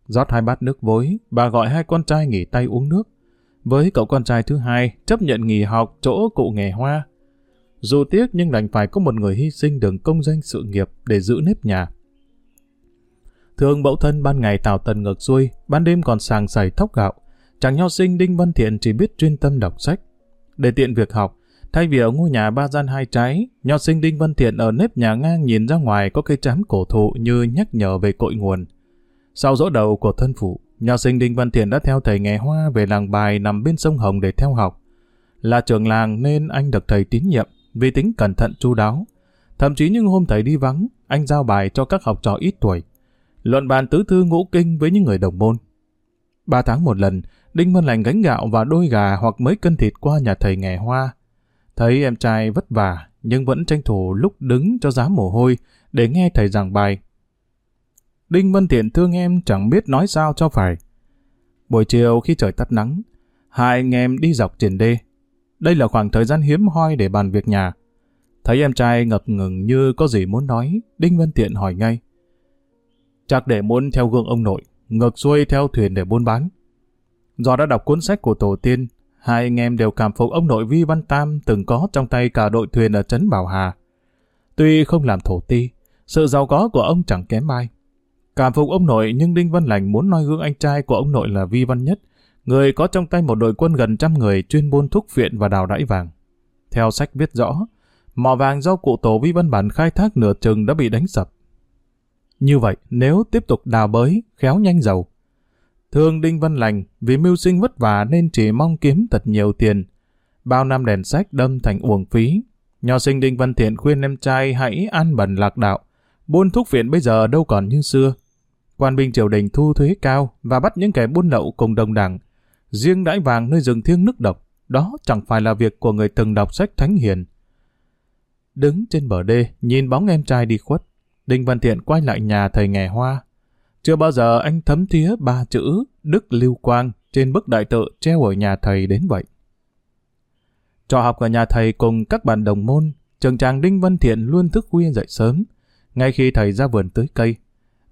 rót hai bát nước vối, bà gọi hai con trai nghỉ tay uống nước. Với cậu con trai thứ hai, chấp nhận nghỉ học chỗ cụ nghề hoa. Dù tiếc nhưng đành phải có một người hy sinh đường công danh sự nghiệp để giữ nếp nhà. Thường mẫu thân ban ngày tào tần ngược xuôi, ban đêm còn sàng sảy thóc gạo. Chàng nho sinh Đinh Văn Thiện chỉ biết chuyên tâm đọc sách. Để tiện việc học, thay vì ở ngôi nhà ba gian hai trái, nho sinh Đinh Văn Thiện ở nếp nhà ngang nhìn ra ngoài có cây trám cổ thụ như nhắc nhở về cội nguồn. Sau dỗ đầu của thân phụ, nho sinh Đinh Văn Thiện đã theo thầy nghề hoa về làng bài nằm bên sông Hồng để theo học. Là trưởng làng nên anh được thầy tín nhiệm vì tính cẩn thận chu đáo. Thậm chí những hôm thầy đi vắng, anh giao bài cho các học trò ít tuổi. Luận bàn tứ thư ngũ kinh với những người đồng môn. Ba tháng một lần, Đinh Văn Lành gánh gạo và đôi gà hoặc mấy cân thịt qua nhà thầy nghề hoa. Thấy em trai vất vả, nhưng vẫn tranh thủ lúc đứng cho giá mồ hôi để nghe thầy giảng bài. Đinh Văn Thiện thương em chẳng biết nói sao cho phải. Buổi chiều khi trời tắt nắng, hai anh em đi dọc triển đê. Đây là khoảng thời gian hiếm hoi để bàn việc nhà. Thấy em trai ngập ngừng như có gì muốn nói, Đinh Văn Thiện hỏi ngay. Chắc để muốn theo gương ông nội, ngược xuôi theo thuyền để buôn bán. Do đã đọc cuốn sách của tổ tiên, hai anh em đều cảm phục ông nội Vi Văn Tam từng có trong tay cả đội thuyền ở Trấn Bảo Hà. Tuy không làm thổ ti, sự giàu có của ông chẳng kém ai. Cảm phục ông nội nhưng Đinh Văn Lành muốn noi gương anh trai của ông nội là Vi Văn Nhất, người có trong tay một đội quân gần trăm người chuyên buôn thúc viện và đào đáy vàng. Theo sách viết rõ, mỏ vàng do cụ tổ Vi Văn Bản khai thác nửa chừng đã bị đánh sập. Như vậy, nếu tiếp tục đào bới, khéo nhanh giàu. Thương Đinh Văn Lành vì mưu sinh vất vả nên chỉ mong kiếm thật nhiều tiền. Bao năm đèn sách đâm thành uổng phí. Nho sinh Đinh Văn Thiện khuyên em trai hãy an bần lạc đạo. Buôn thuốc viện bây giờ đâu còn như xưa. Quan binh triều đình thu thuế cao và bắt những kẻ buôn lậu cùng đồng đảng. Riêng đãi vàng nơi rừng thiêng nước độc, đó chẳng phải là việc của người từng đọc sách thánh hiền. Đứng trên bờ đê, nhìn bóng em trai đi khuất, Đinh Văn Thiện quay lại nhà thầy nghè hoa. Chưa bao giờ anh thấm thía ba chữ Đức Lưu Quang trên bức đại tự treo ở nhà thầy đến vậy. Trò học ở nhà thầy cùng các bạn đồng môn, trường chàng Đinh Văn Thiện luôn thức khuya dậy sớm, ngay khi thầy ra vườn tưới cây.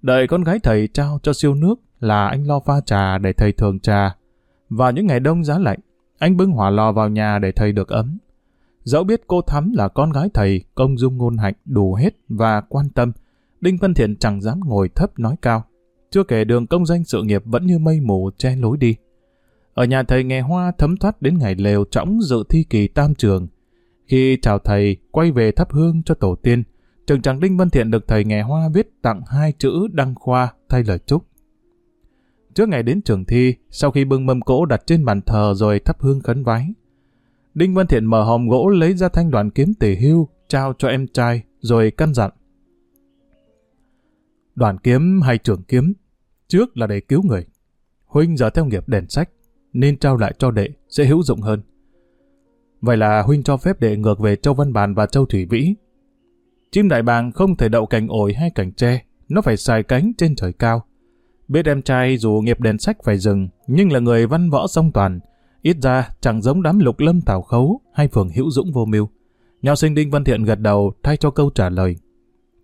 Đợi con gái thầy trao cho siêu nước là anh lo pha trà để thầy thường trà. Vào những ngày đông giá lạnh, anh bưng hỏa lò vào nhà để thầy được ấm. Dẫu biết cô Thắm là con gái thầy, công dung ngôn hạnh đủ hết và quan tâm, Đinh Văn Thiện chẳng dám ngồi thấp nói cao. Chưa kể đường công danh sự nghiệp vẫn như mây mù che lối đi. Ở nhà thầy nghe hoa thấm thoát đến ngày lều trõng dự thi kỳ tam trường. Khi chào thầy, quay về thắp hương cho tổ tiên, trường tràng Đinh Văn Thiện được thầy nghe hoa viết tặng hai chữ đăng khoa thay lời chúc. Trước ngày đến trường thi, sau khi bưng mâm cỗ đặt trên bàn thờ rồi thắp hương khấn vái, Đinh Văn Thiện mở hòm gỗ lấy ra thanh đoàn kiếm tỉ hưu, trao cho em trai, rồi căn dặn. Đoàn kiếm hay trường kiếm, trước là để cứu người. Huynh giờ theo nghiệp đèn sách, nên trao lại cho đệ, sẽ hữu dụng hơn. Vậy là Huynh cho phép đệ ngược về Châu Văn Bàn và Châu Thủy Vĩ. Chim đại bàng không thể đậu cành ổi hay cành tre, nó phải xài cánh trên trời cao. Biết em trai dù nghiệp đèn sách phải dừng, nhưng là người văn võ song toàn, ít ra chẳng giống đám lục lâm tào khấu hay phường hữu dũng vô mưu. Nho sinh Đinh Văn Thiện gật đầu thay cho câu trả lời.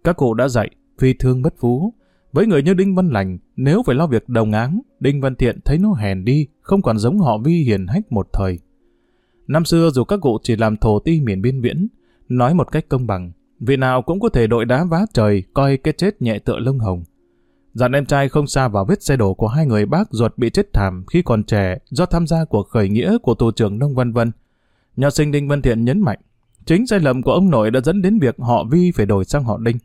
Các cụ đã dạy, phi thương bất phú. Với người như Đinh Văn Lành, nếu phải lo việc đồng áng, Đinh Văn Thiện thấy nó hèn đi, không còn giống họ vi hiền hách một thời. Năm xưa dù các cụ chỉ làm thổ ti miền biên viễn, nói một cách công bằng, vị nào cũng có thể đội đá vá trời, coi cái chết nhẹ tựa lông hồng. Dặn em trai không xa vào vết xe đổ của hai người bác ruột bị chết thảm khi còn trẻ do tham gia cuộc khởi nghĩa của tù trưởng Nông Văn Vân. Nhà sinh Đinh Văn Thiện nhấn mạnh, chính sai lầm của ông nội đã dẫn đến việc họ Vi phải đổi sang họ Đinh.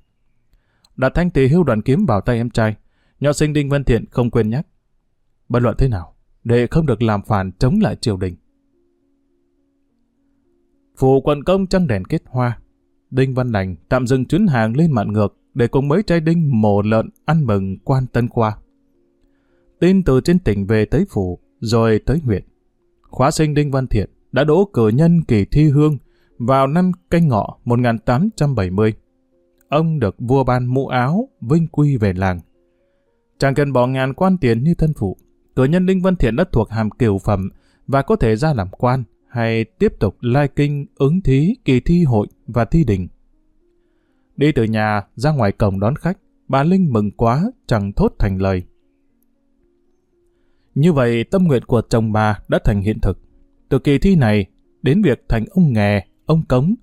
Đặt thanh tỳ hưu đoàn kiếm vào tay em trai, nhà sinh Đinh Văn Thiện không quên nhắc. Bất luận thế nào, để không được làm phản chống lại triều đình. Phủ quận công trăng đèn kết hoa. Đinh Văn Lành tạm dừng chuyến hàng lên mạn ngược để cùng mấy trai đinh mổ lợn ăn mừng quan tân khoa. Tin từ trên tỉnh về tới phủ, rồi tới huyện. Khóa sinh Đinh Văn Thiện đã đỗ cử nhân kỳ thi hương vào năm canh ngọ 1870. Ông được vua ban mũ áo, vinh quy về làng. Chẳng cần bỏ ngàn quan tiền như thân phụ, cử nhân Đinh Văn Thiện đã thuộc hàm kiều phẩm và có thể ra làm quan hay tiếp tục lai kinh, ứng thí, kỳ thi hội và thi đình. Đi từ nhà ra ngoài cổng đón khách, bà Linh mừng quá, chẳng thốt thành lời. Như vậy tâm nguyện của chồng bà đã thành hiện thực. Từ kỳ thi này đến việc thành ông nghè, ông cống,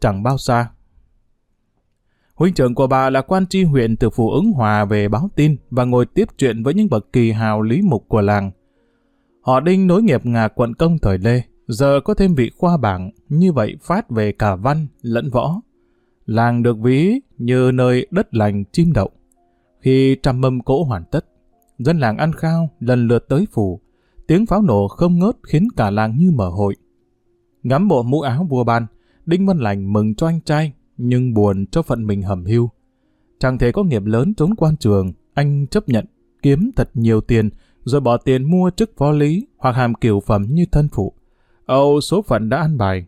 chẳng bao xa. Huynh trưởng của bà là quan tri huyện từ phủ ứng hòa về báo tin và ngồi tiếp chuyện với những bậc kỳ hào lý mục của làng. Họ đinh nối nghiệp ngà quận công thời Lê, giờ có thêm vị khoa bảng, như vậy phát về cả văn lẫn võ. Làng được ví như nơi đất lành chim đậu. Khi trăm mâm cỗ hoàn tất, dân làng ăn khao lần lượt tới phủ. Tiếng pháo nổ không ngớt khiến cả làng như mở hội. Ngắm bộ mũ áo vua ban, Đinh Văn Lành mừng cho anh trai, nhưng buồn cho phận mình hầm hưu. Chẳng thể có nghiệp lớn trốn quan trường, anh chấp nhận, kiếm thật nhiều tiền, rồi bỏ tiền mua chức phó lý hoặc hàm kiểu phẩm như thân phụ. Âu số phận đã ăn bài.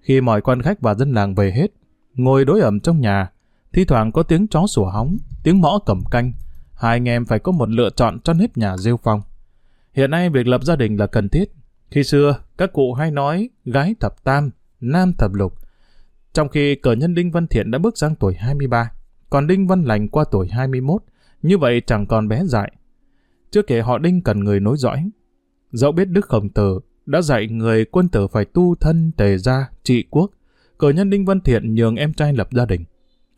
Khi mọi quan khách và dân làng về hết, ngồi đối ẩm trong nhà, thi thoảng có tiếng chó sủa hóng, tiếng mõ cầm canh. Hai anh em phải có một lựa chọn cho nếp nhà rêu phong. Hiện nay việc lập gia đình là cần thiết. Khi xưa, các cụ hay nói gái thập tam, nam thập lục. Trong khi cờ nhân Đinh Văn Thiện đã bước sang tuổi 23, còn Đinh Văn Lành qua tuổi 21, như vậy chẳng còn bé dại. Chưa kể họ Đinh cần người nối dõi. Dẫu biết Đức Khổng Tử đã dạy người quân tử phải tu thân tề gia, trị quốc, cờ nhân Đinh Văn Thiện nhường em trai lập gia đình.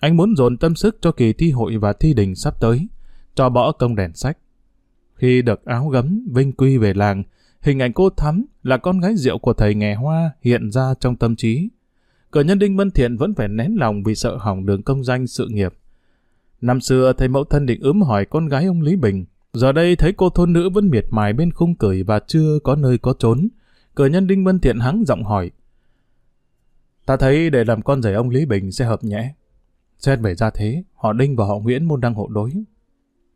Anh muốn dồn tâm sức cho kỳ thi hội và thi đình sắp tới, cho bỏ công đèn sách. Khi được áo gấm, vinh quy về làng, hình ảnh cô Thắm là con gái rượu của thầy nghè hoa hiện ra trong tâm trí. Cờ nhân Đinh Văn Thiện vẫn phải nén lòng vì sợ hỏng đường công danh sự nghiệp. Năm xưa thầy mẫu thân định ướm hỏi con gái ông Lý Bình, giờ đây thấy cô thôn nữ vẫn miệt mài bên khung cửi và chưa có nơi có trốn. Cờ nhân Đinh Văn Thiện hắng giọng hỏi, Ta thấy để làm con rể ông Lý Bình sẽ hợp nhẽ. Xét về ra thế, họ Đinh và họ Nguyễn môn đăng hộ đối.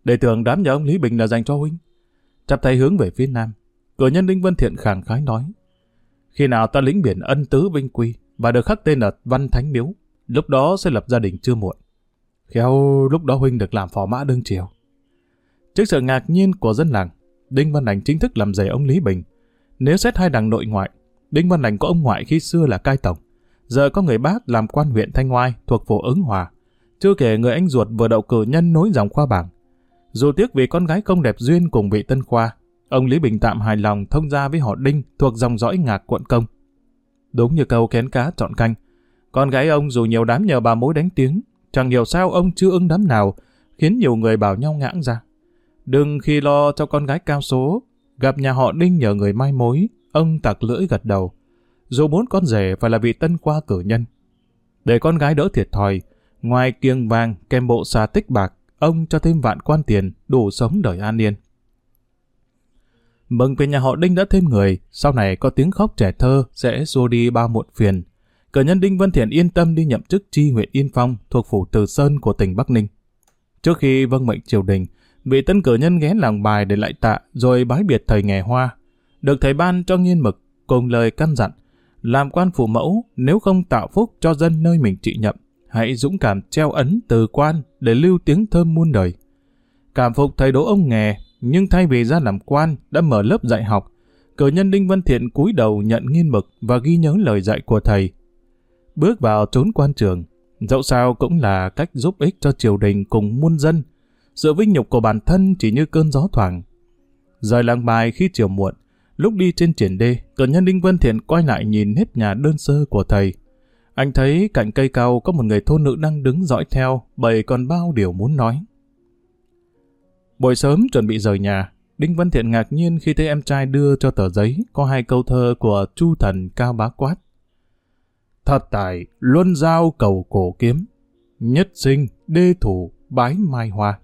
Để tưởng đám nhà ông Lý Bình là dành cho huynh. Chắp tay hướng về phía nam. Cử nhân Đinh Vân Thiện khàng khái nói. Khi nào ta lĩnh biển ân tứ vinh quy và được khắc tên là Văn Thánh Miếu, lúc đó sẽ lập gia đình chưa muộn. Khéo lúc đó huynh được làm phò mã đương triều. Trước sự ngạc nhiên của dân làng, Đinh Văn Lành chính thức làm rể ông Lý Bình. Nếu xét hai đằng nội ngoại, Đinh Văn Lành có ông ngoại khi xưa là cai tổng, giờ có người bác làm quan huyện Thanh Oai thuộc phố ứng hòa. Chưa kể người anh ruột vừa đậu cử nhân nối dòng khoa bảng. Dù tiếc vì con gái không đẹp duyên cùng vị tân khoa, ông Lý Bình tạm hài lòng thông gia với họ Đinh thuộc dòng dõi ngạc quận công. Đúng như câu kén cá chọn canh, con gái ông dù nhiều đám nhờ bà mối đánh tiếng, chẳng hiểu sao ông chưa ưng đám nào, khiến nhiều người bảo nhau ngãng ra. Đừng khi lo cho con gái cao số, gặp nhà họ Đinh nhờ người mai mối, ông tặc lưỡi gật đầu dù muốn con rể phải là vị tân khoa cử nhân. Để con gái đỡ thiệt thòi, ngoài kiêng vàng kèm bộ xà tích bạc, ông cho thêm vạn quan tiền đủ sống đời an yên. Mừng về nhà họ Đinh đã thêm người, sau này có tiếng khóc trẻ thơ sẽ xua đi bao muộn phiền. Cử nhân Đinh Văn Thiện yên tâm đi nhậm chức chi huyện Yên Phong thuộc phủ Từ Sơn của tỉnh Bắc Ninh. Trước khi vâng mệnh triều đình, vị tân cử nhân ghé làng bài để lại tạ rồi bái biệt thầy nghề hoa. Được thầy ban cho nghiên mực cùng lời căn dặn làm quan phụ mẫu, nếu không tạo phúc cho dân nơi mình trị nhậm, hãy dũng cảm treo ấn từ quan để lưu tiếng thơm muôn đời. Cảm phục thầy đỗ ông nghề, nhưng thay vì ra làm quan, đã mở lớp dạy học. Cử nhân Đinh Văn Thiện cúi đầu nhận nghiên mực và ghi nhớ lời dạy của thầy. Bước vào trốn quan trường, dẫu sao cũng là cách giúp ích cho triều đình cùng muôn dân. Sự vinh nhục của bản thân chỉ như cơn gió thoảng. Rời làng bài khi chiều muộn, Lúc đi trên triển đê, cử nhân Đinh văn Thiện quay lại nhìn hết nhà đơn sơ của thầy. Anh thấy cạnh cây cao có một người thôn nữ đang đứng dõi theo, bầy còn bao điều muốn nói. Buổi sớm chuẩn bị rời nhà, Đinh Văn Thiện ngạc nhiên khi thấy em trai đưa cho tờ giấy có hai câu thơ của Chu Thần Cao Bá Quát. Thật tài, luân giao cầu cổ kiếm, nhất sinh, đê thủ, bái mai hoa.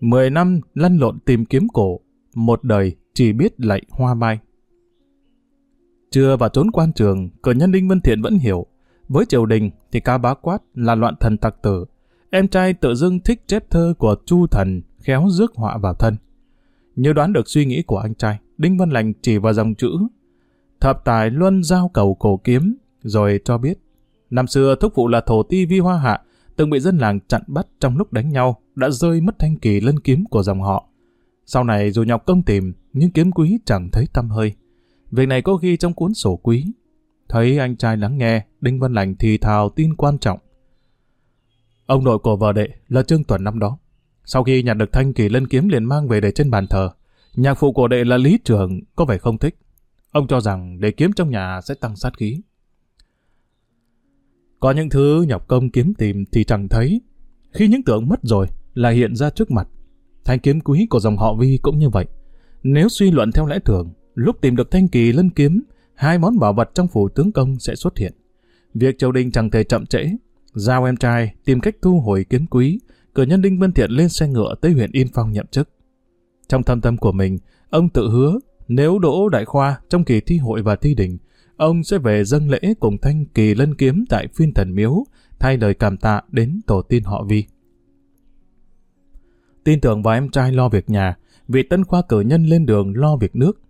Mười năm lăn lộn tìm kiếm cổ, một đời chỉ biết lạy hoa mai. Chưa vào trốn quan trường, cờ nhân Đinh Văn Thiện vẫn hiểu. Với triều đình thì cao bá quát là loạn thần tặc tử. Em trai tự dưng thích chép thơ của Chu Thần, khéo rước họa vào thân. Như đoán được suy nghĩ của anh trai, Đinh Văn Lành chỉ vào dòng chữ Thập tài luân giao cầu cổ kiếm, rồi cho biết. Năm xưa thúc phụ là thổ ti vi hoa hạ, từng bị dân làng chặn bắt trong lúc đánh nhau, đã rơi mất thanh kỳ lân kiếm của dòng họ. Sau này dù nhọc công tìm, nhưng kiếm quý chẳng thấy tâm hơi. Việc này có ghi trong cuốn sổ quý. Thấy anh trai lắng nghe, Đinh Văn Lành thì thào tin quan trọng. Ông nội của vợ đệ là Trương Tuần năm đó. Sau khi nhặt được thanh kỳ lân kiếm liền mang về để trên bàn thờ, nhạc phụ của đệ là Lý Trường có vẻ không thích. Ông cho rằng để kiếm trong nhà sẽ tăng sát khí. Có những thứ nhọc công kiếm tìm thì chẳng thấy. Khi những tưởng mất rồi là hiện ra trước mặt. Thanh kiếm quý của dòng họ Vi cũng như vậy. Nếu suy luận theo lẽ thường, lúc tìm được thanh kỳ lân kiếm, hai món bảo vật trong phủ tướng công sẽ xuất hiện. Việc triều đình chẳng thể chậm trễ. Giao em trai tìm cách thu hồi kiếm quý, cử nhân đinh Vân Thiện lên xe ngựa tới huyện Yên Phong nhậm chức. Trong thâm tâm của mình, ông tự hứa nếu đỗ đại khoa trong kỳ thi hội và thi đình, ông sẽ về dâng lễ cùng thanh kỳ lân kiếm tại phiên thần miếu, thay lời cảm tạ đến tổ tiên họ Vi. Tin tưởng vào em trai lo việc nhà, vị tân khoa cử nhân lên đường lo việc nước.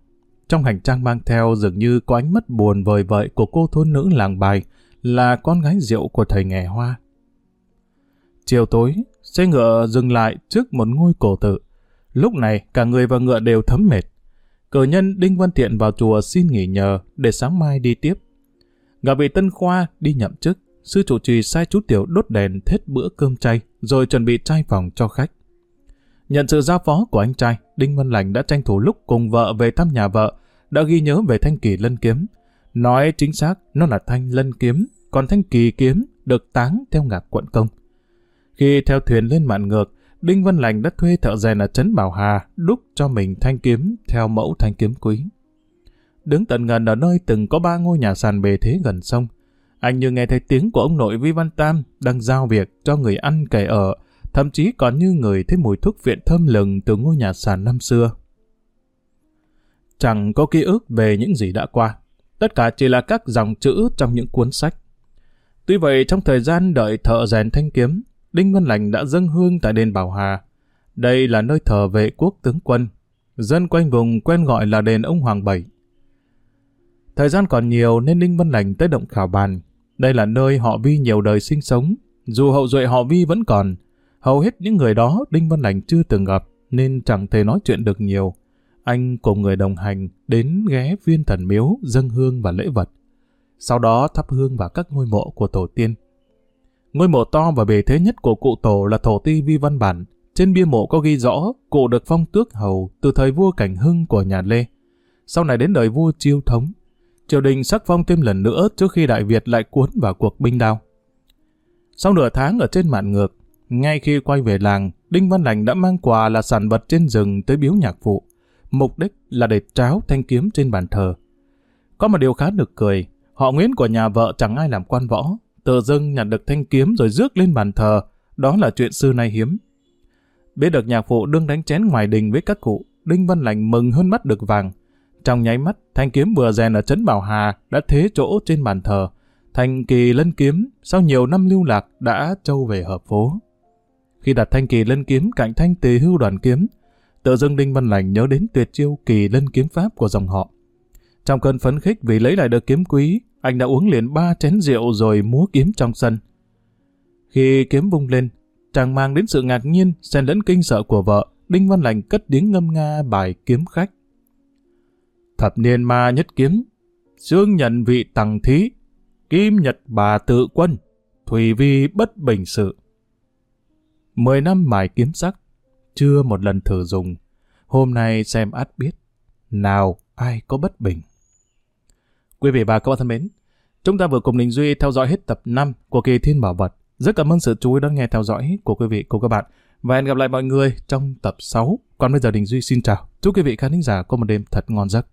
Trong hành trang mang theo dường như có ánh mắt buồn vời vợi của cô thôn nữ làng bài là con gái rượu của thầy nghề hoa. Chiều tối, xe ngựa dừng lại trước một ngôi cổ tự. Lúc này, cả người và ngựa đều thấm mệt. Cử nhân Đinh Văn Thiện vào chùa xin nghỉ nhờ để sáng mai đi tiếp. Gặp vị tân khoa đi nhậm chức, sư trụ trì sai chú Tiểu đốt đèn thết bữa cơm chay, rồi chuẩn bị trai phòng cho khách. Nhận sự giao phó của anh trai, Đinh Văn Lành đã tranh thủ lúc cùng vợ về thăm nhà vợ, đã ghi nhớ về thanh kỳ lân kiếm. Nói chính xác, nó là thanh lân kiếm, còn thanh kỳ kiếm được táng theo ngạc quận công. Khi theo thuyền lên mạn ngược, Đinh Văn Lành đã thuê thợ rèn ở Trấn Bảo Hà đúc cho mình thanh kiếm theo mẫu thanh kiếm quý. Đứng tận gần ở nơi từng có ba ngôi nhà sàn bề thế gần sông, anh như nghe thấy tiếng của ông nội Vi Văn Tam đang giao việc cho người ăn kẻ ở, thậm chí còn như người thấy mùi thuốc viện thơm lừng từ ngôi nhà sàn năm xưa. Chẳng có ký ức về những gì đã qua, tất cả chỉ là các dòng chữ trong những cuốn sách. Tuy vậy trong thời gian đợi thợ rèn thanh kiếm, Đinh Văn Lành đã dâng hương tại đền Bảo Hà. Đây là nơi thờ vệ quốc tướng quân. Dân quanh vùng quen gọi là đền ông Hoàng Bảy. Thời gian còn nhiều nên Đinh Văn Lành tới động khảo bàn. Đây là nơi họ Vi nhiều đời sinh sống. Dù hậu duệ họ Vi vẫn còn, hầu hết những người đó Đinh Văn Lành chưa từng gặp nên chẳng thể nói chuyện được nhiều. Anh cùng người đồng hành đến ghé viên thần miếu dâng hương và lễ vật. Sau đó thắp hương vào các ngôi mộ của tổ tiên. Ngôi mộ to và bề thế nhất của cụ tổ là thổ ti vi văn bản. Trên bia mộ có ghi rõ cụ được phong tước hầu từ thời vua Cảnh Hưng của nhà Lê. Sau này đến đời vua Chiêu Thống. Triều đình sắc phong thêm lần nữa trước khi Đại Việt lại cuốn vào cuộc binh đao. Sau nửa tháng ở trên mạn ngược, ngay khi quay về làng, Đinh Văn Lành đã mang quà là sản vật trên rừng tới biếu nhạc phụ. Mục đích là để tráo thanh kiếm trên bàn thờ. Có một điều khá nực cười, họ Nguyễn của nhà vợ chẳng ai làm quan võ, tự dưng nhặt được thanh kiếm rồi rước lên bàn thờ, đó là chuyện xưa nay hiếm. Biết được nhạc phụ đương đánh chén ngoài đình với các cụ, Đinh Văn Lành mừng hơn mắt được vàng. Trong nháy mắt, thanh kiếm vừa rèn ở trấn Bảo Hà đã thế chỗ trên bàn thờ. Thanh kỳ lân kiếm, sau nhiều năm lưu lạc, đã trâu về hợp phố. Khi đặt thanh kỳ lân kiếm cạnh thanh tề hưu đoàn kiếm, tự dưng Đinh Văn Lành nhớ đến tuyệt chiêu kỳ lân kiếm pháp của dòng họ. Trong cơn phấn khích vì lấy lại được kiếm quý, anh đã uống liền ba chén rượu rồi múa kiếm trong sân. Khi kiếm vung lên, chàng mang đến sự ngạc nhiên, xen lẫn kinh sợ của vợ, Đinh Văn Lành cất tiếng ngâm nga bài kiếm khách. Thập niên ma nhất kiếm, xương nhận vị tằng thí, kim nhật bà tự quân, thủy vi bất bình sự. Mười năm mài kiếm sắc, chưa một lần thử dùng, hôm nay xem át biết, nào ai có bất bình. Quý vị và các bạn thân mến, chúng ta vừa cùng Đình Duy theo dõi hết tập 5 của kỳ Thiên Bảo Vật. Rất cảm ơn sự chú ý đón nghe theo dõi của quý vị cùng các bạn. Và hẹn gặp lại mọi người trong tập 6. Còn bây giờ Đình Duy xin chào. Chúc quý vị khán giả có một đêm thật ngon giấc.